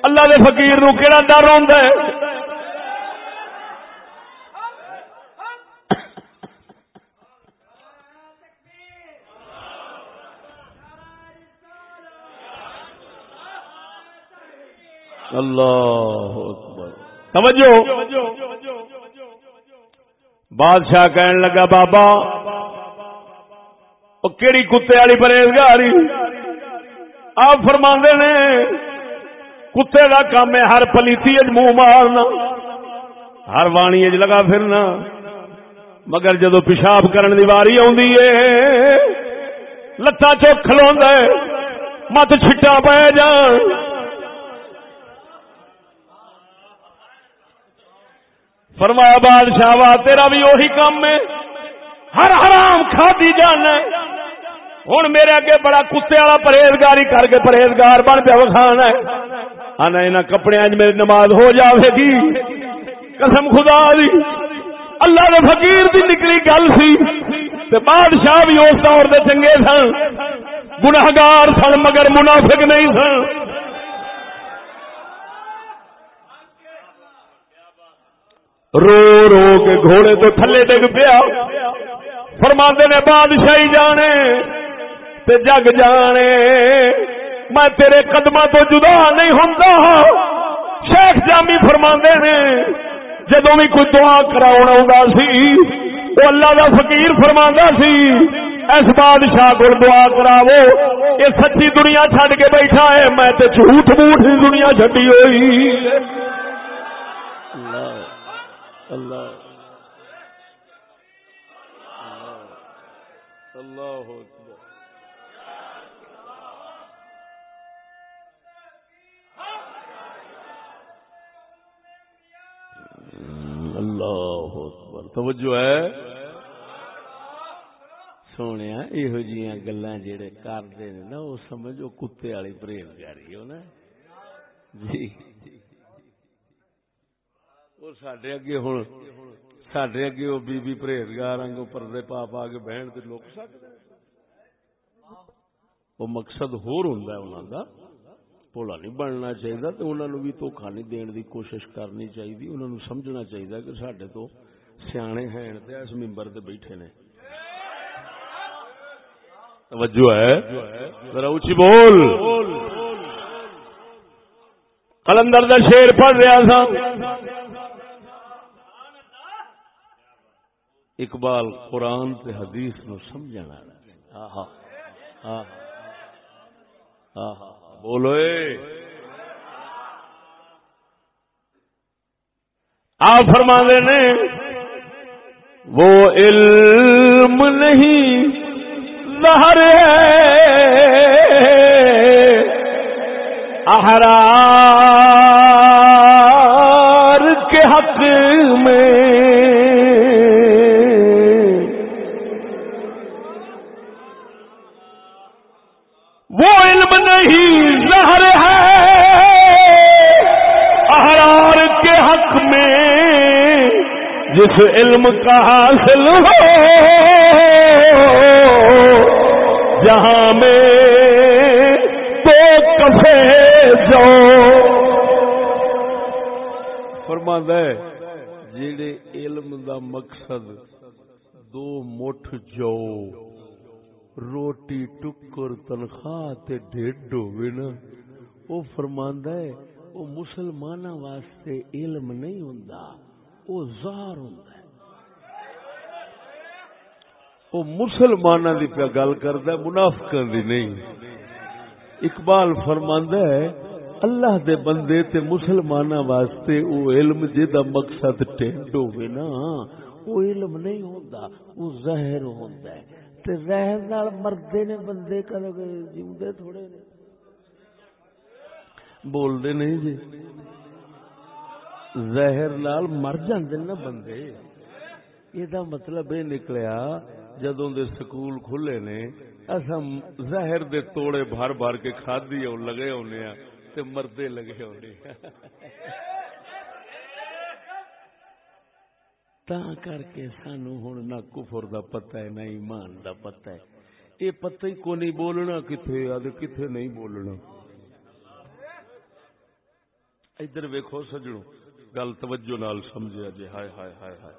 اللہ دے فقیر نو کہڑا ڈر ہوتا ہے؟ اللہ اکبر۔ توجہ۔ بادشاہ کہن لگا، بابا وہ کہڑی کتے والی پرہیزگاری؟ آپ فرما نے، کتے کا کام ہے ہر پلیتی اج منہ مارنا، ہر وانی لگا پھرنا۔ مگر جدو پیشاب کرن دی واری لتا چوک کھلو مت چھٹا پہ جان فرمایا، بادشاہ وا، تیرا بھی وہی کام ہے۔ ہر حرام کھا دی جانا ہوں میرے اگے بڑا کتے والا پرہیزگاری کر کے پرہیزگار بن پیا وکھانا ہے۔ آنا یہاں کپڑے میری نماز ہو جاوے گی۔ قسم خدا دی۔ اللہ دے فقیر دی نکلی گل سی۔ تے بادشاہ بھی اس دور دے چنگے سن۔ گناہگار سن، مگر منافق نہیں سن۔ رو رو کے گھوڑے تو تھلے ڈگ پیا۔ فرما نے، بادشاہی جانے تے جگ جانے۔ میں تیرے قدم تو جدا نہیں ہوں شیخ جامی فرما نے جدو بھی کوئی دعا کرا سی وہ اللہ کا فقیر فرما سی، اس بادشاہ کو دعا کراو یہ سچی دنیا چھڈ کے بیٹھا ہے، میں تے جھوٹ موٹ ہی دنیا چڈی ہوئی۔ اللہ اللہ اللہ اللہ اکبر توجہ ہے سونے یہ گلا جڑے کرتے ہیں نا، وہ سمجھو کتے والی پرہیزگاری ہو نا؟ جی وہ سڈے اگے ہوں سڈے اگے وہ بی بی پرہیزگار آگے پردے پا پا کے بہن سے لوک سکتے وہ مقصد ہور ہوں کا بھولا نہیں بننا چاہیے تو انہوں نے بھی دھوکھا نہیں دین دی کوشش کرنی چاہیے انہوں نے سمجھنا چاہیے کہ سڈے تو سیانے ہیں اس ممبر سے بیٹھے نے توجہ ہے ذرا اچھی بول کلندر دا شیر پڑھ رہا تھا اقبال قرآن تے حدیث نو سمجھنا ہاں ہاں ہاں بولو آپ فرما نے، وہ علم نہیں، زہر احرار کے حق جس علم کا حاصل ہو، جہاں میں تو کفے جو فرما دے جڑے علم دا مقصد دو مٹھ جو روٹی ٹکر تنخواہ تے ڈیڈ ہوئے نا وہ فرماندا ہے وہ مسلمانوں واسطے علم نہیں ہوندا۔ وہ زہر ہوں وہ مسلمان کی پیا گل کرتا منافق دی نہیں۔ اقبال فرماندہ ہے، اللہ دے بندے تے مسلمان واسطے او علم جدا مقصد ٹینڈ ہوئے نا وہ علم نہیں ہوندا وہ زہر ہوندا ہے۔ تے زہر نال مردے نے بندے کر جیوندے تھوڑے نے۔ بولتے نہیں جی۔ زہر نال مر جاندے نا بندے۔ یہ مطلب یہ نکلیا جدوں دے سکول کھلے نے اصا زہر دے توڑے بھر بھر کے کھادی لگے ہونے ہاں تے مردے لگے ہونے ہاں۔ تا کر کے سانو ہوں نہ کفر دا پتہ ہے، نہ ایمان دا پتہ ہے۔ یہ پتہ ہی کو نہیں بولنا کتنے آدھے کتنے نہیں بولنا۔ ادھر ویکو سجڑوں گل توجہ نال سمجھا جی ہائے ہائے ہائے ہائے۔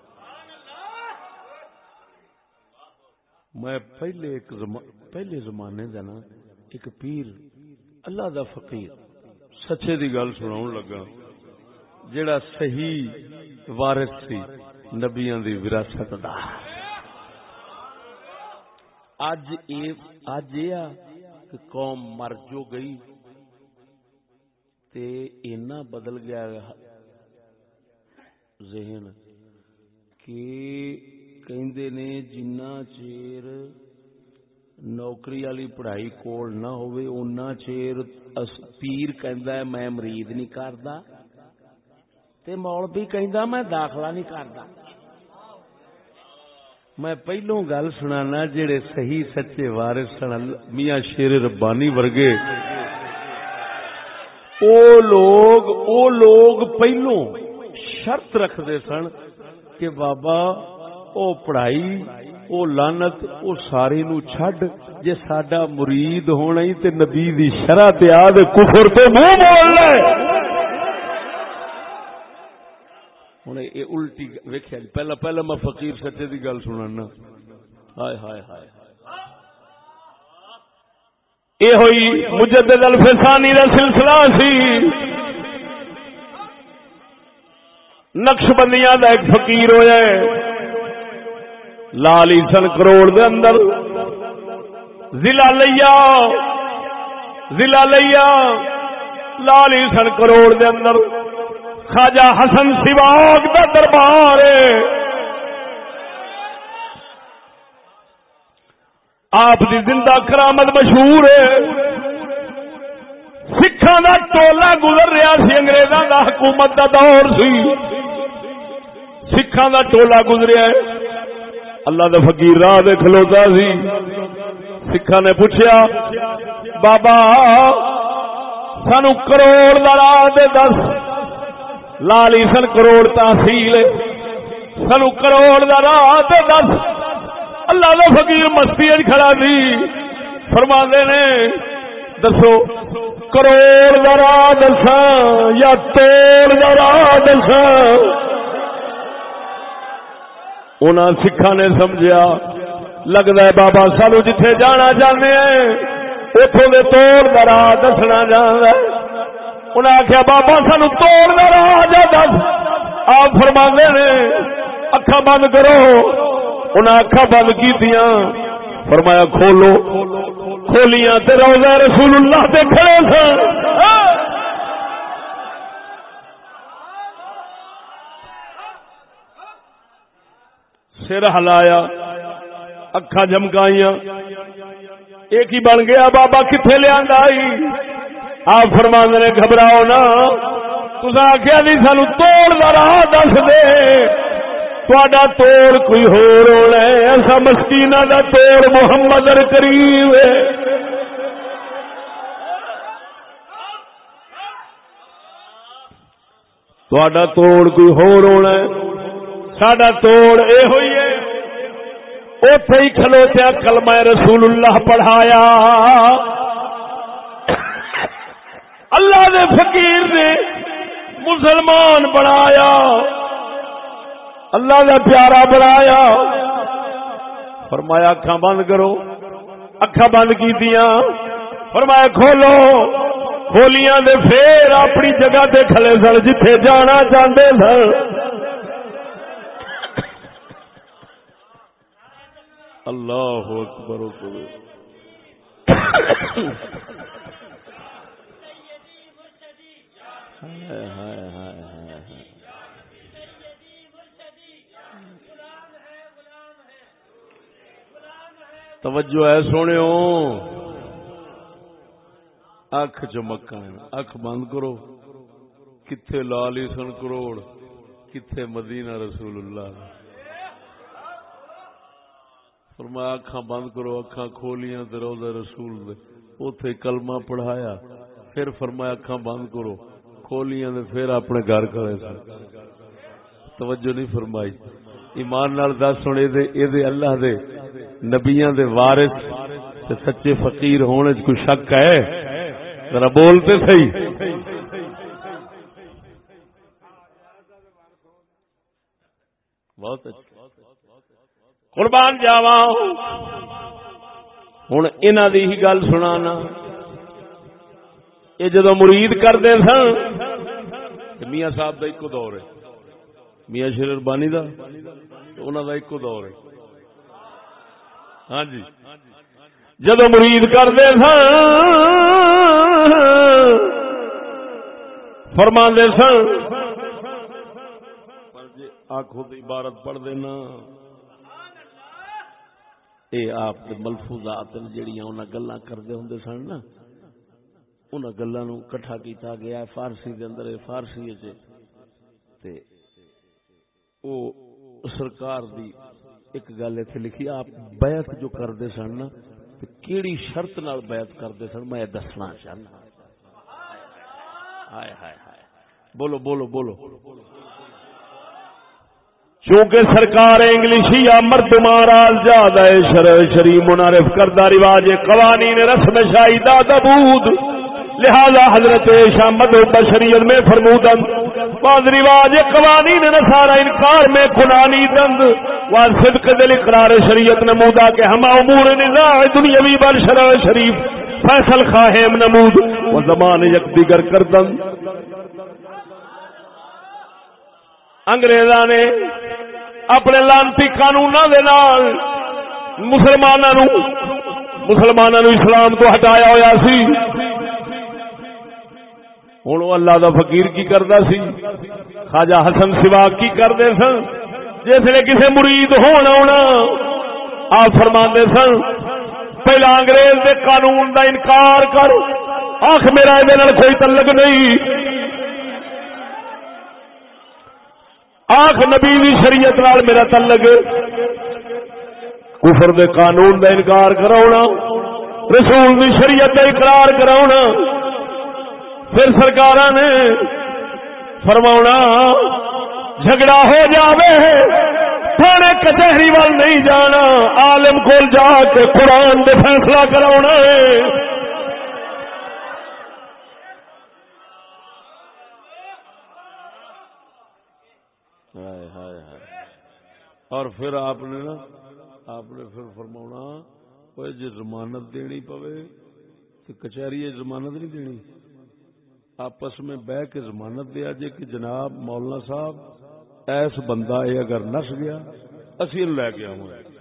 میں پہلے ایک پہلے زمانے دا نا ایک پیر، اللہ دا فقیر، سچے دی گل سنا لگا۔ جڑا صحیح وارث سی، نبیاں دی وراثت دا۔ اج اے اج اے کہ قوم مر جو گئی تے اینا بدل گیا ذہن کہ کہندے نے جنہ چیر نوکری والی پڑھائی کول نہ ہوئے اونا چیر پیر کہندا ہے، میں مرید نہیں کردا تے مولوی کہندا میں داخلہ نہیں کردا۔ میں پہلو گل سنانا، جڑے صحیح سچے وارث سن، میاں شیر ربانی ورگے، او لوگ او لوگ پہلو شرط رکھتے سن کہ بابا، او پڑھائی، او لانت او ساری نو چھڈ۔ جے ساڈا مرید ہونا ہی تے نبی دی شرع تے آد کفر تو منہ بول لے۔ ہن اے الٹی ویکھیا جی، پہلا پہلا میں فقیر سچے دی گل سنانا۔ ہائے ہائے ہائے۔ اے ہوئی مجدد الفسانی دا سلسلہ سی۔ نقش بندیاں دا ایک فقیر ہویا ہے۔ لالی سن کروڑ دے اندر۔ ضلع لیا۔ ضلع لیا۔ لالی سن کروڑ دے اندر۔ خواجہ حسن سواگ دا دربار آپ دی زندہ کرامت مشہور ہے۔ سکھان کا ٹولا گزر رہا سی، انگریزاں دا حکومت دا دور سی۔ سکھان کا ٹولا گزریا اللہ دا فقیر راہ دے کھلوتا سی۔ سکھا نے پوچھا بابا، سانو کروڑ دا راہ دے دس۔ لالی سن کروڑ تحصیل سانو کروڑ دا راہ دے دس۔ اللہ دا فقیر مستی کھڑا سی۔ فرما نے، دسو، کروڑ دا راہ دساں یا توڑ دا راہ دساں؟ انہاں سکھا نے سمجھا لگتا ہے بابا سانو جتھے جانا چاہتے ہیں اتوں کے توڑ درا دسنا جانا انہیں آخیا بابا سانو توڑ درا جا دس۔ آپ فرما نے اکھا بند کرو۔ انہیں اکھا بند کی فرمایا، کھولو۔ کھولیاں تے روزہ رسول اللہ دے کھڑے سن۔ سر ہلایا اکھا جمکائیاں ایک ہی بن گیا، بابا کتنے لیا آپ فرما نے، گھبراؤ نا تصا آخیا نہیں جی، سانو توڑ کا راہ دس دے۔ توڑ کوئی ہو رونا ایسا مسکین کا توڑ محمد قریب تا توڑ کوئی ہو رونا ساڈا توڑ اے ہوئی ہے۔ اتے ہی کھلوتیا کلمہ رسول اللہ پڑھایا۔ اللہ دے فقیر نے مسلمان بنایا۔ اللہ کا پیارا بنایا۔ فرمایا اکھا بند کرو۔ اکھا بند کی دیا فرمایا، کھولو۔ کھولیاں دے پھر اپنی جگہ تے کھلے سن، جتھے جانا چاہتے سن۔ اللہ اکبر توجہ ہے سونے اکھ چمکا اکھ بند کرو۔ کتھے لالی سن کروڑ، کتھے مدینہ رسول اللہ۔ فرمایا اکھاں بند کرو اکھاں کھولیاں تے روضہ رسول دے۔ اوتھے کلمہ پڑھایا، پھر فرمایا اکھاں بند کرو۔ کھولیاں تے پھر اپنے گھر کھڑے سن۔ توجہ نہیں فرمائی۔ ایمان نال دس ہن اے دے اللہ دے نبیاں دے وارث تے سچے فقیر ہونے وچ کوئی شک ہے؟ ذرا بولتے صحیح۔ بہت اچھا۔ قربان جاوا ہوں۔ انہوں دی ہی گل سنانا۔ یہ جدو مرید کرتے سن میاں صاحب کا ایک دور ہے۔ میاں شیر بانی کا انہوں کا ایک دور ہے۔ ہاں جی۔ جدو مرید کرتے سن فرما سن آخو عبارت پڑھ دینا۔ اے آپ دے ملفوظات جڑیاں انہاں گلاں کردے ہوندے سن نا، انہاں گلاں نو اکٹھا کیتا گیا ہے فارسی دے اندر فارسی وچ۔ تے او سرکار دی ایک گل ایتھے لکھی، آپ بیعت جو کردے سن نا، تے کیڑی شرط نال بیعت کردے سن، میں دسنا چاہنا۔ ہائے ہائے ہائے۔ بولو بولو بولو۔ چونکہ سرکار انگلشی یا مرد مہاراج زیادہ شرع شری منعرف کردہ رواج قوانین رسم شاہی دبود۔ لہذا حضرت شامد بشریت میں فرمودن، بعض رواج قوانین نصارا انکار میں کنانی دند۔ و صدق دل اقرار شریعت نمودا کہ ہم امور نزاع دنیاوی بل شرع شریف فیصل خواہم نمود۔ و زمان یک دیگر کردن۔ انگریزاں نے اپنے لانتی قانون مسلمانوں مسلمانوں اسلام تو ہٹایا ہوا سی۔ ہوں اللہ دا فقیر کی کرتا سی؟ خواجہ حسن سوا کی کرتے سن؟ جسے کسی مرید ہونا ہونا آپ فرما سن، پہلا انگریز دے قانون دا انکار کر آخ میرا یہ کوئی تعلق نہیں۔ آخ نبی دی شریعت نال میرا تعلق کفر دے قانون دا انکار کراؤنا، رسول دی شریعت دا اقرار کراؤنا۔ پھر سرکار نے فرما جھگڑا ہو جاوے، تھانے کچہری وال نہیں جانا، عالم کول جا کے قرآن دے فیصلہ کراؤنا۔ ہے اور پھر آپ نے نا، آپ نے پھر فرما جی ضمانت دینی پوے تو کچہری ضمانت نہیں دینی۔ آپس میں بہ کے ضمانت دیا جے کہ جناب مولانا صاحب، ایس بندہ یہ اگر نس گیا، اسی لے کے آؤں گے۔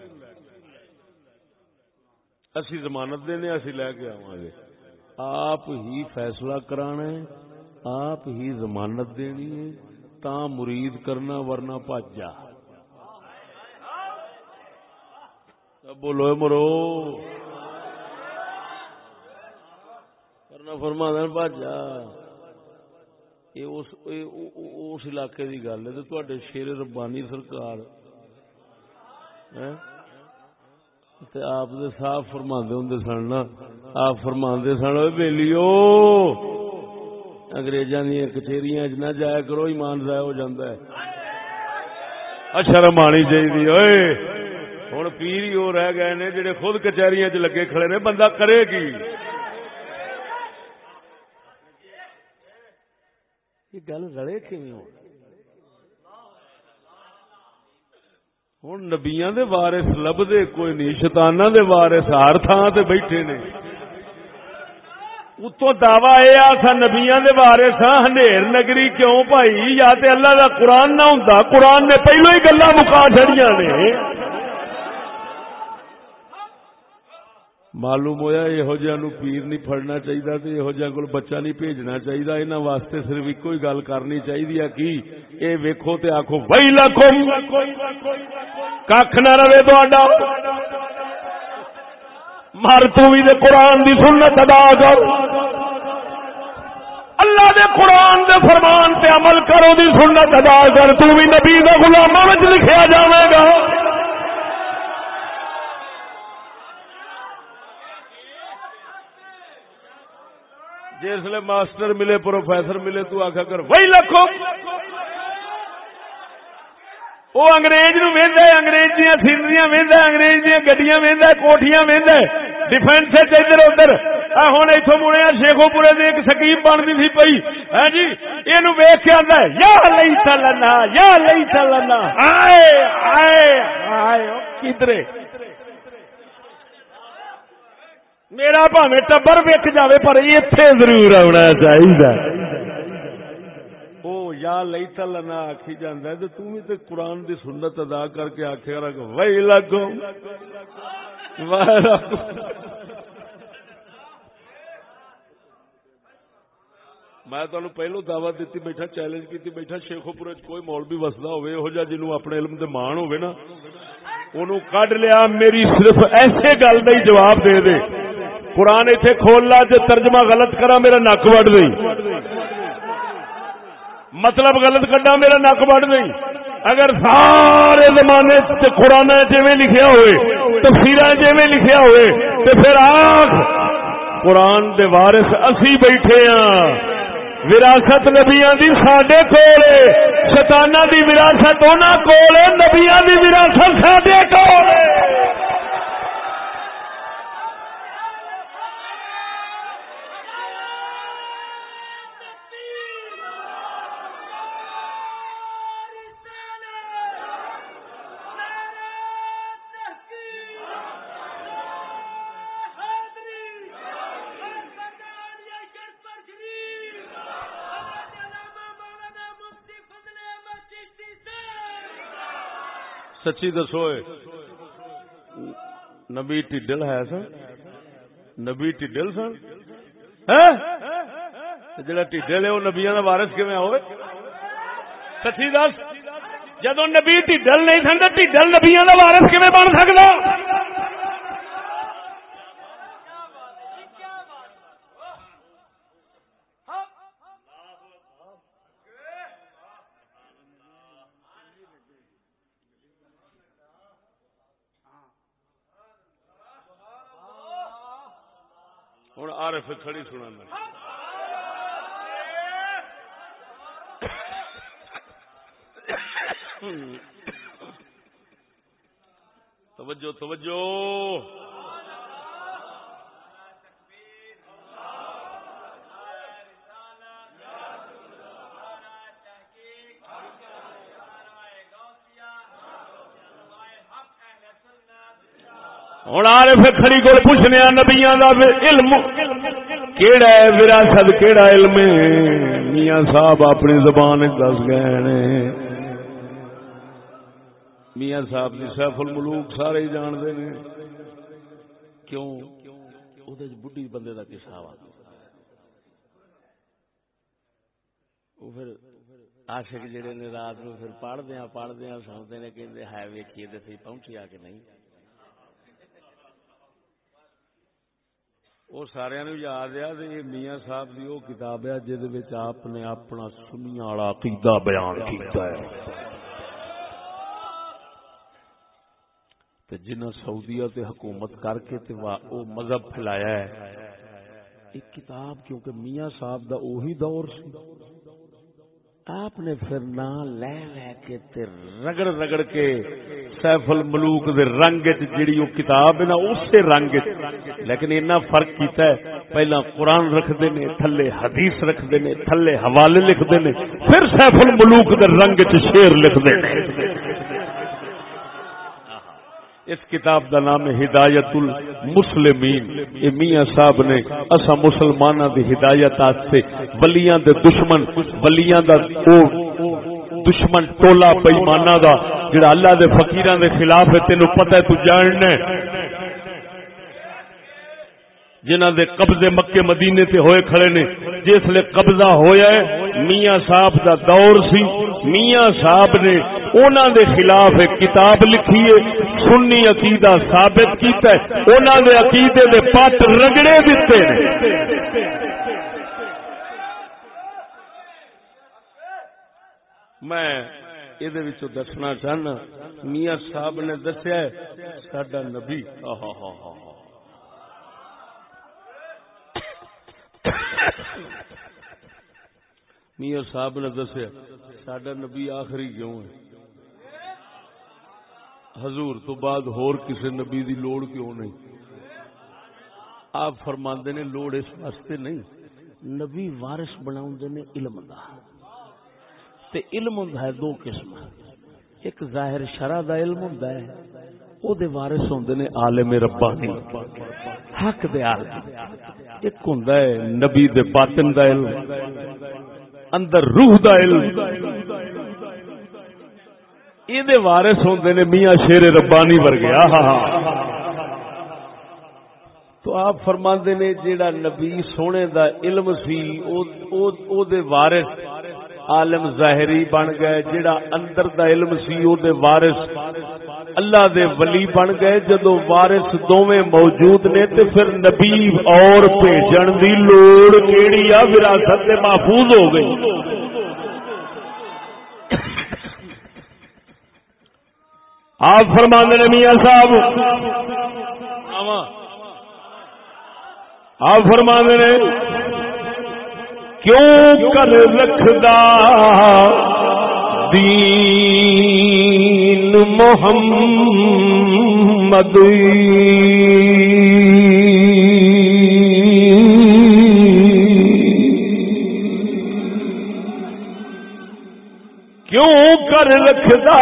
اسی ضمانت دینے اسی لے کے آواں گے۔ آپ ہی فیصلہ کرانا ہے، آپ ہی ضمانت دینی ہے۔ تا مرید کرنا ورنہ پج جا۔ بولو مرو۔ کرنا فرما دین باجا اس علاقے کی گل ہے تو شیر ربانی سرکار۔ ہاں؟ آپ صاف فرما ہوں سن آپ فرما سن ویلیو اگریزاں دیا کچہری نہ جایا کرو ایمان ضائع ہو جاتا ہے۔ شرم آنی چاہیے ہوں پیر ہی وہ رہ گئے نے جڑے خود کچہری چ لگے کھڑے نے بندہ کرے گی یہ گل رڑے ہوں نبیا دے وارس لبدے کوئی نہیں شتانہ دے وارس ہر تھان سے بیٹھے نے۔ اتو دعوی یہ آسا نبیا دے وارس ہاں ہنیر نگری کیوں بھائی یا تے اللہ دا قرآن نہ ہوں قرآن نے پہلو ہی گلا مکا چڑیا نے معلوم ہوا یہ نو پیر نہیں پڑنا چاہیے یہو جہ کو بچہ نہیں بھیجنا چاہیے انہوں واسطے صرف ایک ہی گل کرنی چاہیے کہ یہ ویکو تے آخو وہی لکھو کھ نہ رہے تو مر تو بھی قرآن دی سنت ادا کر دے قرآن دے فرمان تے عمل کرو دی سنت ادا کر۔ تو بھی نبی دا غلاموں وچ لکھیا جاوے گا۔ جسے ماسٹر ملے، پروفیسر ملے، تو آخا کر، وہی لکھو۔ وہ انگریز نو وہدا ہے انگریز دیا سینریاں وہدا انگریز دیا گڈیاں وہدا کوٹیاں وہدا ڈیفینس ادھر ادھر۔ ہوں اتو مڑے شیخو پورے دی ایک سکیم بنتی تھی پئی۔ ہے جی یہ ویخ کے آتا ہے، یا لئی چلنا یا لئی چلنا آئے آئے آئے کدرے۔ میرا پاوے ٹبر ویک جائے پر اتنے ضرور آنا چاہیے او یا لئی تلنا آخی جانا تو تم بھی قرآن دی سنت ادا کر کے آخیا رکھ وہی لگو میں تمہیں پہلو دعوت دیتی بیٹھا چیلنج کی بیٹھا شیخو پورے کوئی مول بھی وسدا ہوئے ہو جا جنوں اپنے علم دے مان ہوئے نا انہوں کڈ لیا، میری صرف ایسے گل کا ہی جواب دے دے۔ قرآن اتنے کھول لا جو ترجمہ غلط کرا، میرا نک وڈ دئی مطلب غلط کڈا، میرا نک وڈ دئی اگر سارے زمانے قرآن جی لکھیا ہوئے تفصیل جی لکھیا ہوئے تو پھر آخ، قرآن دے وارث اسی بیٹھے ہاں۔ وراثت نبیا دی سڈے کول شتانہ دی وراثت انہوں کول نبیا دی وراثت سڈے کول سچی دسو نبی ٹھل ہے سن نبی ٹھل سن جڑا ٹھڈل ہے وہ نبیا کا وارس کم ہوئے سچی دس۔ جدو نبی ٹھل نہیں سن تو ٹھڈل نبیا کا وارس کم بن سکتا عارف کھڑی سنا توجہ توجہ۔ ہوں آ رہے کھڑی کو پوچھنے نبیا کا علم کیڑا ہے وراثت کیڑا علم میاں صاحب اپنی زبان دس گئے میاں صاحب کی سیف الملوک سارے جانتے ہیں۔ کیوں؟ بڈی بندے کا کسا وا۔ پھر آشک جڑے نے رات نو پھر پڑھدیا ہاں، پڑھدیا ہاں، سنتے نے کہ ہے ویکھیے پہنچی آ کے نہیں۔ وہ سارا یاد ہے میاں صاحب کی وہ کتاب ہے جہد آپ نے اپنا سنیا والا عقیدہ بیان کیتا ہے جنہ سعودیہ تے حکومت کر کے تے او مذہب پھیلایا ہے ایک کتاب کیونکہ میاں صاحب دا اوہی دور سی آپ نے پھر نہ لے لے کے تے رگڑ رگڑ کے سیف الملوک دے رنگ جڑی وہ کتاب ہے نا، اسی رنگ لیکن اتنا فرق کیتا ہے، پہلا قرآن رکھتے نے، تھلے حدیث رکھتے نے، تھلے حوالے لکھتے نے، پھر سیف الملوک دے رنگ چ شیر لکھتے ہیں اس کتاب دا نام ہدایت المسلمین میاں صاحب نے اسا مسلمان دی ہدایت آستے ولیاں دے دشمن، ولیاں دا او دشمن ٹولا بےمانا دا، جڑا اللہ دے فقیراں دے خلاف ہے، تینو پتہ ہے، تو جاننا جنہ دے قبضے مکے مدینے تے ہوئے کھڑے نے، جس لے قبضہ ہویا ہے، میاں صاحب دا دور سی۔ میاں صاحب نے اونا دے خلاف ایک کتاب لکھی ہے، سنی عقیدہ ثابت کیتا ہے۔ اونا دے عقیدے دے پات رگڑے دیتے ہیں میں یہ دسنا چاہنا، میاں صاحب نے دسیا سڈا نبی۔ میاں صاحب نے دسیا سڈا نبی آخری کیوں ہے؟ حضور تو بعد ہور کسی نبی دی لوڑ کیوں نہیں؟ آپ فرما نے لوڑ اس واسطے نہیں، نبی وارث بنا نے علم دا۔ تے علم ہوں دو قسم۔ ایک ظاہر شرع دا علم ہوں او دے وارث ہوندے نے عالم ربانی، حق دے عالم۔ ایک ہوندا ہے، نبی دے باطن دا علم، اندر روح دا علم۔ یہ دے وارث ہوندے نے میاں شیر ربانی ورگے ہاں تو آپ فرماندے نے جیڑا نبی سونے دا علم سی، او او دے وارث عالم ظاہری بن گئے جڑا اندر دا علم سی، او دے وارث اللہ دے ولی بن گئے، جدو وارث دوویں موجود نے تے پھر نبی اور بھیجن دی لوڑ کیڑی آ، وراثت تے محفوظ ہو گئی۔ آپ فرماندے نے میاں صاحب؟ آپ فرماندے نے؟ کیوں کر رکھدا؟ دین محمد. کیوں کر رکھدا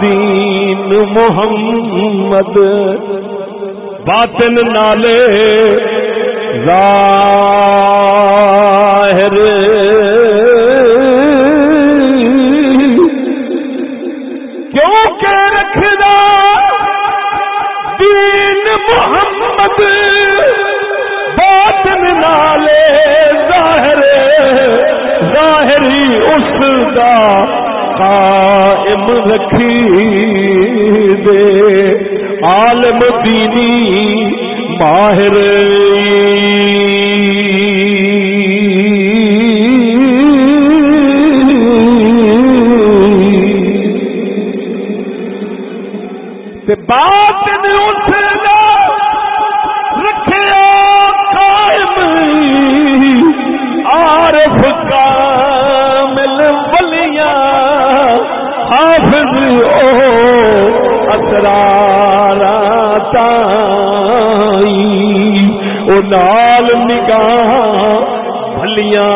دین محمد؟ باطن نالے ظاہر محمد، باطن نالے ظاہر ظاہری اس دا قائم رکھی دے۔ عالم دینی ماہر بات اس او اسرار نال نگاہ بھلیاں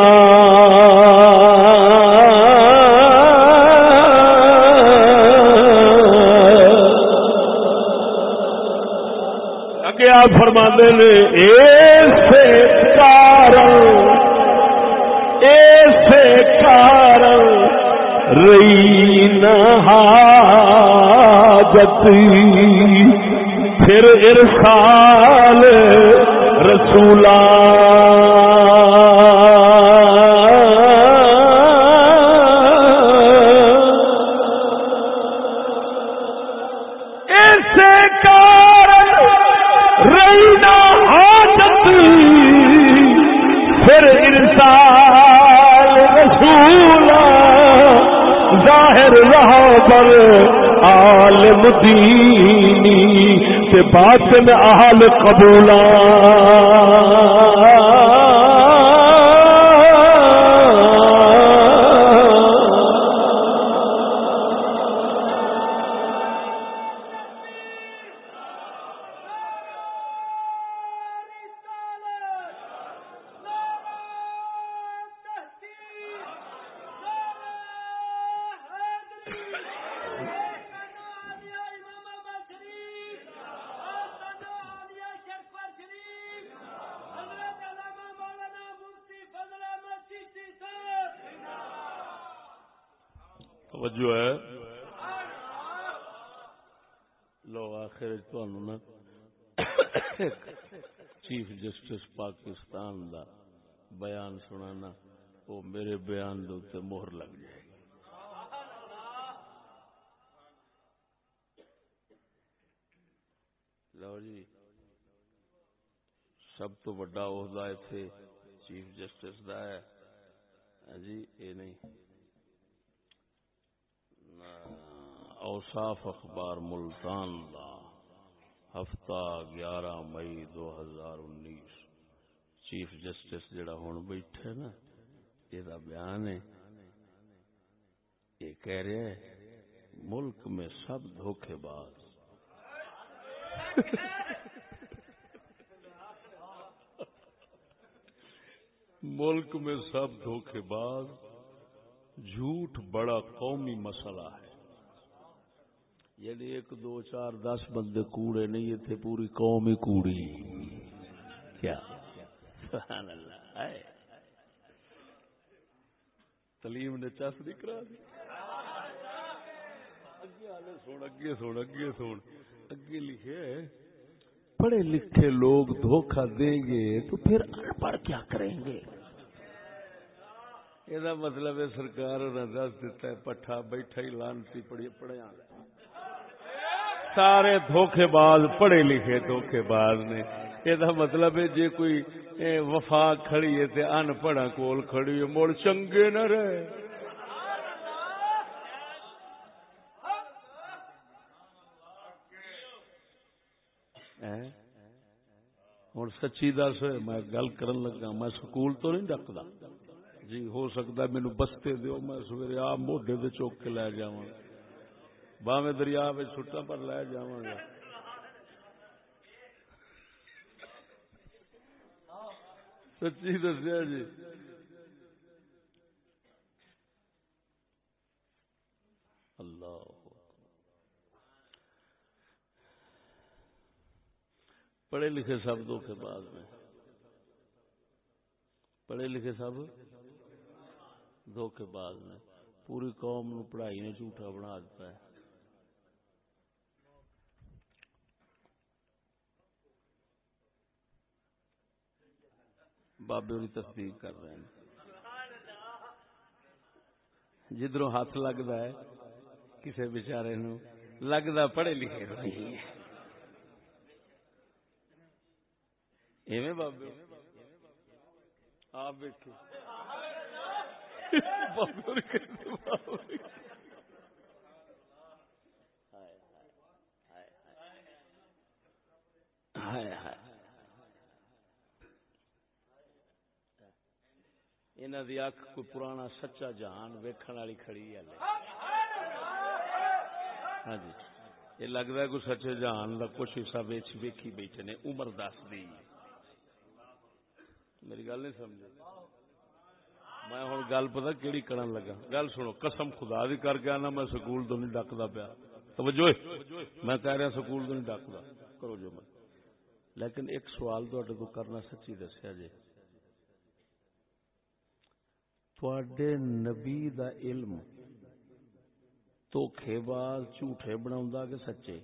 اگیا فرما نے ایسے کارن ایسے کارن رئی نہاجت پھر ارسال رسولا عالم دینی سے بات میں بیان دوتے مہر لگ جائے گی۔ لو جی سب تو بڑا عہدہ اتنے چیف جسٹس دا ہے۔ ہاں جی اے نہیں۔ اوصاف اخبار ملتان دا ہفتہ گیارہ مئی دو ہزار انیس چیف جسٹس جڑا ہوں بیٹھے نا۔ یہ بیان ہے، یہ کہہ رہے ہیں، ملک میں سب دھوکے باز۔ ملک میں سب دھوکے باز، جھوٹ بڑا قومی مسئلہ ہے۔ یعنی ایک، دو، چار، دس بندے کوڑے نہیں تھے پوری قوم ہی کوڑی۔ کیا؟ سبحان اللہ۔ ہے تلیم نے چس نہیں کرا دی۔ سن، اگے سن اگے سن۔ اگے لکھے پڑھے لکھے لوگ دھوکہ دیں گے تو پھر ان پڑھ کیا کریں گے؟ یہ مطلب ہے سرکار نے دس دیتا ہے، پٹھا بیٹھا ہی لانتی پڑھی پڑھیا سارے دھوکھے باز، پڑھے لکھے دھوکھے باز نے۔ یہ مطلب ہے جی کوئی وفا کھڑی ہے تے ان پڑھا کول کھڑی ہے مڑ چنگے نہ رہے ہوں سچی دس میں گل کرن لگا میں سکول تو نہیں ڈکتا جی ہو سکتا مینو بستے دیو میں سویرے آ موڈے دے چوک کے لے جا باویں دریا سٹا پر لے جا گا سچی دسیا جی۔ اللہ۔ پڑھے لکھے سب دھوکھے باز میں۔ پڑھے لکھے سب دھوکھے باز میں۔ پوری قوم نو پڑھائی نے جھوٹا بنا دیتا ہے۔ بابے تصدیق کر رہے ہیں۔ جدھروں ہاتھ لگتا ہے کسی بچارے نو لگتا پڑھے لکھے نہیں ایویں بابے آپ دیکھے انہوں دی اکھ کوئی پرانا سچا جہان ویکھن والی کھڑی ہے ہاں جی۔ یہ لگتا ہے کوئی سچے جہان کا کچھ حصہ ویچ ویکھی بیٹھے نے، عمر دس دی۔ میری گل نہیں سمجھ میں ہوں گل پتا کہڑی کرن لگا۔ گل سنو، قسم خدا دی کر کے آنا، میں سکول تو نہیں ڈکتا پیا۔ توجہ میں کہہ رہا سکول تو نہیں ڈکتا کرو جو میں لیکن ایک سوال تو کرنا سچی دسیا جی تھوڑے نبی دا علم دھوکھے باز جھوٹے بنا کہ سچے؟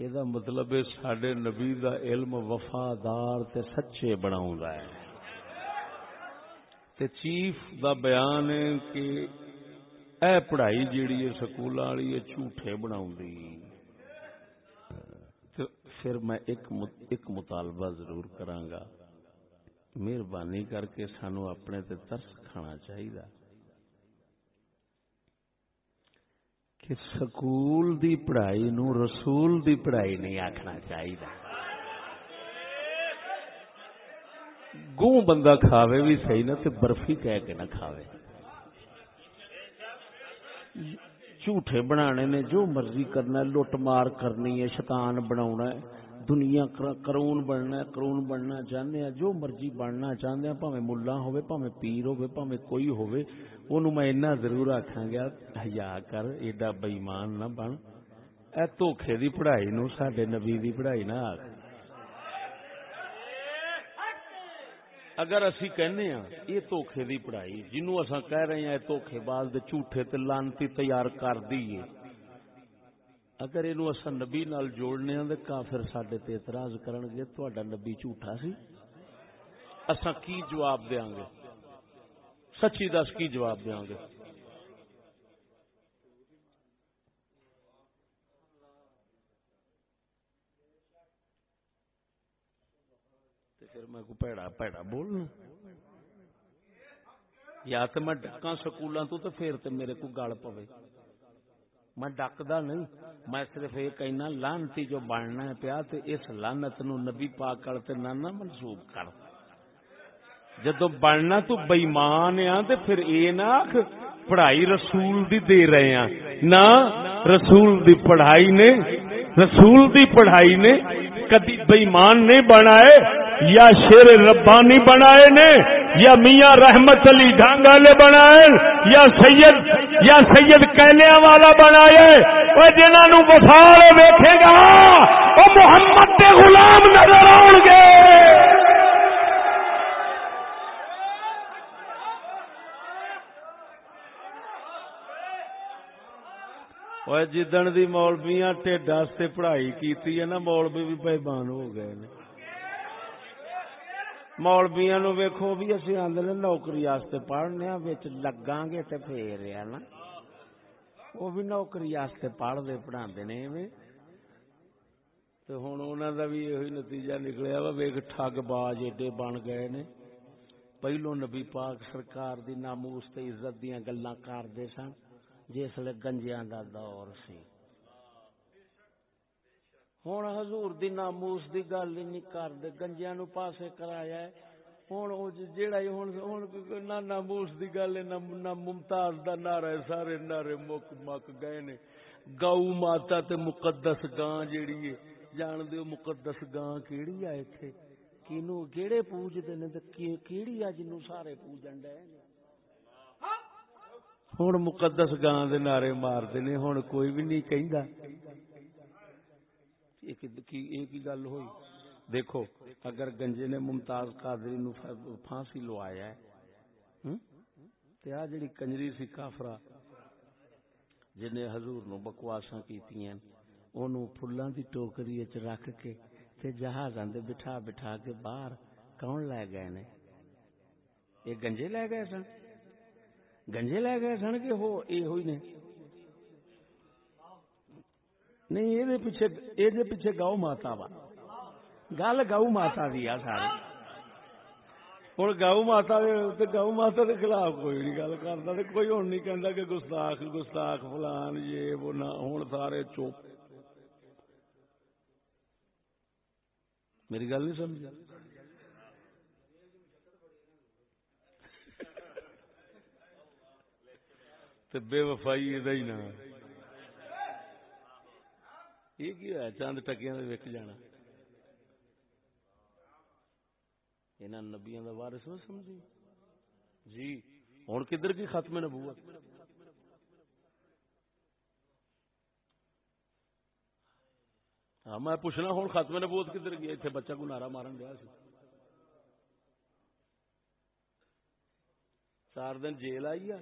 یہ مطلب سڈے نبی دا علم وفادار تے سچے بنا تے چیف دا بیان ہے کہ اے پڑھائی جیڑی ہے سکول والی ہے جھوٹے بنا پھر میں ایک ایک مطالبہ ضرور کرانگا مہربانی کر کے سانو اپنے تے ترس کھانا چاہیے کہ سکول دی پڑھائی نو رسول دی پڑھائی نہیں آخنا چاہیے گو بندہ کھاوے بھی صحیح نہ تے برفی کہہ کے نہ کھاوے۔ جھوٹے بنانے نے جو مرضی کرنا ہے، لٹ مار کرنی ہے، شیطان بنا دنیا کرون بننا کرون بننا چاہنے ہیں، جو مرضی بننا چاہتے ہیں، پاوے ملا ہوئے پاوے پیر ہوئے پاوے کوئی ہوئے انہوں میں اتنا ضرور آخا گیا ہیا کر، ایڈا بئیمان نہ بن۔ اے دھوکھے دی پڑھائی نو سڈے نبی دی پڑھائی نہ آخ اگر اسی کہنے ہاں یہ دھوکھے دی پڑھائی جنوں اساں کہہ رہے ہیں دھوکھے باز دے جھوٹے تے لانتی تیار کر دیئے۔ اگر اینو اساں نبی نال جوڑنے ہاں تے کافر ساڈے تے اعتراض کرن گے، تہاڈا نبی جھوٹا سی۔ اساں کی جواب دیاں گے؟ سچی دس کی جواب دیاں گے؟ پھر میں کو پیڑا پیڑا بولنا یا تو میں ڈکا سکولوں تو تو پھر تو میرے کو گل پوے۔ میں ڈکدا نہیں، میں صرف یہ کہنا، لانتی جو بننا ہے پیا تے اس لانت نو نبی پاک کر تے نہ نہ منسوب کر۔ جدو بننا تو بےمان آ تے پھر اے نہ آخ پڑھائی رسول دی دے رہے ہیں۔ نہ رسول دی پڑھائی نے، رسول دی پڑھائی نے کدی بےمان نہیں بنائے۔ یا شیر ربانی بنائے نے، یا میاں رحمت علی ڈھانگا بنائے، یا سید یا سید کہنے والا بنائے۔ وہ جنہوں وفار ویکھے گا وہ محمد کے غلام نظر آؤ گے۔ جدن دی مولبیاں ٹھڈ پڑھائی کیتی ہے نا، مولوی بھی بےمان ہو گئے نے۔ مولبیا نو ویکو بھی اسی آدھے نوکری واسطے پڑھنے لگا گے تو پھر نا وہ بھی نوکری واسطے پڑھتے پڑھا نے تو ہوں انہوں کا بھی یہ نتیجہ نکلیا وا ویک ٹگ باز ایڈے بن گئے نے پہلو نبی پاک سرکار دی ناموس تے عزت دیا گلا کرتے سن جسل گنجیا دا دور سی ہوں حضور دی ناموس دی گل نہیں کرتے گنجیا نو پاسے کرایا ہوں جیڑا نہ ناموس دی گل نہ ممتاز دا نعرہ سارے نعرے مک مک گئے نے گاؤ ماتا تے مقدس گاں جیڑی ہے جان دیو مقدس گاں کیڑی ہے ایتھے کینو کیڑے پوجدے نے تے کیڑی ہے جنوں سارے پوجن ڈے ہوں مقدس گاں دے نعرے مارتے نے ہوں کوئی بھی نہیں کہندا ایک ہی گل ہوئی۔ دیکھو، اگر گنجے نے ممتاز قادری نو پھانسی لوایا ہے تے آ جڑی کنجری سی کافرا جن حضور نو بکواساں کیتیاں اونوں پھلاں دی ٹوکری وچ رکھ کے تے جہازاں دے بٹھا بٹھا کے باہر کون لے گئے نے؟ اے گنجے لے گئے سن؟ گنجے لے گئے سن کہ ہو اے ہوئی نے؟ نہیں، یہ پیچھے یہ پیچھے گاؤ ماتا وا۔ گل گاؤ ماتا دی آ ساری ہوں گاؤ ماتا گاؤ ماتا کے خلاف کوئی نہیں گل کرتا کوئی ہوں نہیں کہتا کہ گستاخ گستاخ فلان، یہ وہ نہ ہوں سارے چوپ میری گل نہیں سمجھ بے وفائی یہ نہ یہ کی ہوا چند ٹکیا وک جانا۔ یہاں نبیا کا وارس نہ سمجھی۔ جی ہوں کدھر کی ختم نبوت؟ ہاں میں پوچھنا ہوں ختم نبوت کدھر گیا اتنے بچہ کو نعرہ مارن گیا سی۔ چار دن جیل آئی ہے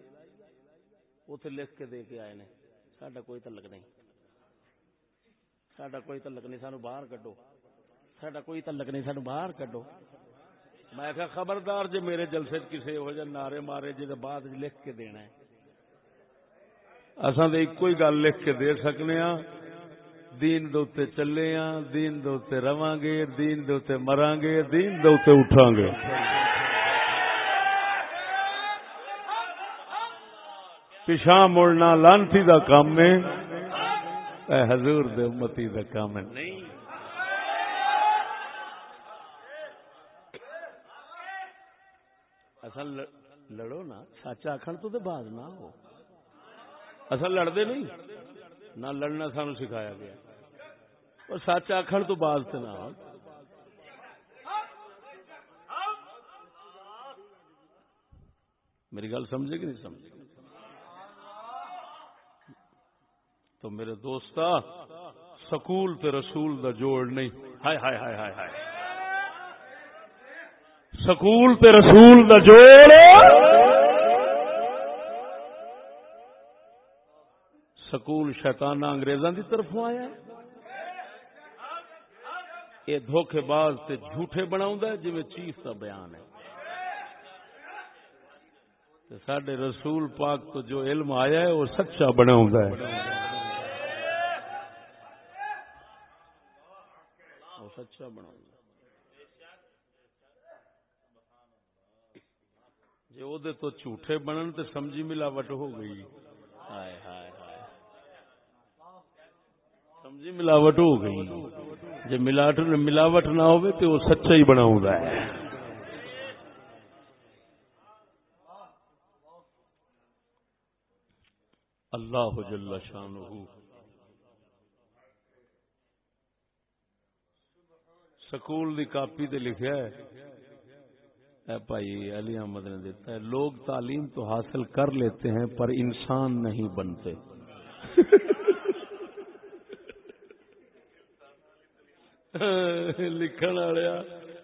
اتنے لکھ کے دے کے آئے نے۔ سڈا کوئی تعلق نہیں۔ سڈا کوئی تعلق نہیں سانو باہر کڈو سڈا کوئی تعلق نہیں سانو باہر کڈو میں کہ خبردار جی میرے جلسے کسی ہو جائے نعرے مارے جی بعد لکھ کے دینا ہے اصا تو ایک ہی گل لکھ کے دے سکنے ہاں دین دوتے چلے ہاں دین دوتے رواں گے دین دوتے مراں گے دین دوتے اٹھاں گے پچھا مڑنا لانتی دا کام ہے اے حضور دے امتی دا کام نہیں۔ اصل لڑو نا، سچ آخر تو باز نہ ہو۔ اصل لڑتے نہیں، نہ لڑنا سانو سکھایا گیا۔ اور سچ آخر تو باز تو نہ ہو۔ میری گل سمجھے کہ نہیں سمجھے؟ تو میرے دوست سکول تے رسول دا جوڑ نہیں۔ ہائے ہائے ہائے ہائے ہائے۔ سکول تے رسول دا جوڑ۔ سکول شیطان انگریزاں دی طرف آیا۔ یہ دھوکھے باز تے جھوٹے بناؤں جی چیف کا بیان ہے۔ سڈے رسول پاک تو جو علم آیا ہے، وہ سچا بناؤں سچا بناؤں گا۔ جی دے تو جھوٹے بنن تو سمجھی ملاوٹ ہو گئی۔ ہائے ہائے ہائے۔ سمجھی ملاوٹ ہو گئی۔ جی ملاوٹ ملاوٹ نہ ہو تو وہ سچا ہی بناؤں گا۔ اللہ جل شانہ سکول دی کاپی تے لکھیا ہے۔ اے بھائی، علی احمد نے دیتا ہے، لوگ تعلیم تو حاصل کر لیتے ہیں پر انسان نہیں بنتے۔ لکھن والیا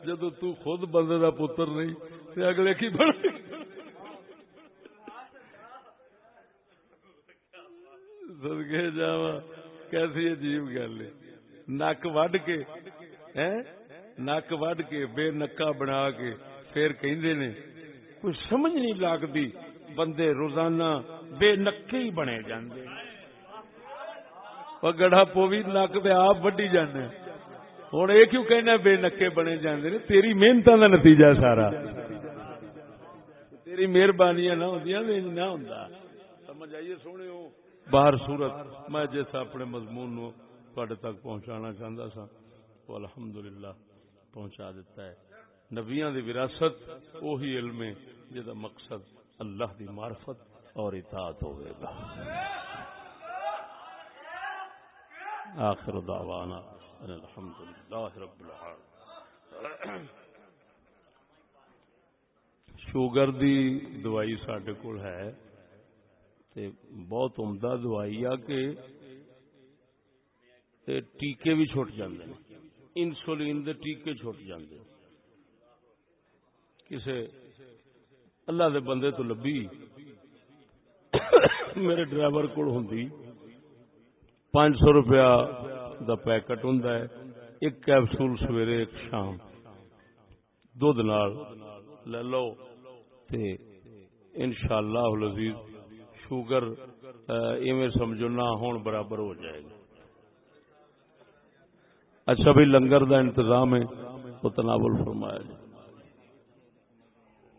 جدو تو خود بندے دا پتر نہیں، تے اگلے کی بن سدگے جا کیسی عجیب گل ہے۔ نک وڈ کے نک وڈ کے، بے نکا بنا کے، پھر نے، کوئی سمجھ نہیں لگتی، بندے روزانہ بے نکے ہی بنے جاندے۔ گڑا پو بھی نک پہ آپ وڈی جانے ہوں یہ کیوں کہنا بے نکے بنے جاندے نے؟ تیری محنت کا نتیجہ سارا۔ تیری مہربانی نہ ہوں نہ سمجھ آئیے سونے ہو؟ باہر صورت میں جیسا اپنے مضمون نو تک پہنچانا چاہتا سا وہ الحمدللہ پہنچا دیتا ہے۔ نبیاں دی وراثت وہی علم ہے جدا مقصد اللہ دی معرفت اور اطاعت ہوئے گا۔ آخر دعوانا ان الحمدللہ رب العالمین۔ شوگر دی دوائی ساڈے کول ہے تے بہت عمدہ دوائی آ کے ٹیکے بھی چھوٹ جاندے ہیں انسولین دے ٹیکے چھوٹ جاندے۔ کسے اللہ دے بندے تو لبی میرے ڈرائیور کو ہوں پانچ سو روپیہ دا پیکٹ ہوں ایک کیپسول سویرے، ایک شام۔ دھد لے لو۔ تے انشاءاللہ العزیز شوگر ایویں سمجھو نہ ہون برابر ہو جائے گا۔ اچھا بھائی لنگر دا انتظام ہے وہ تناول فرمایا جائے۔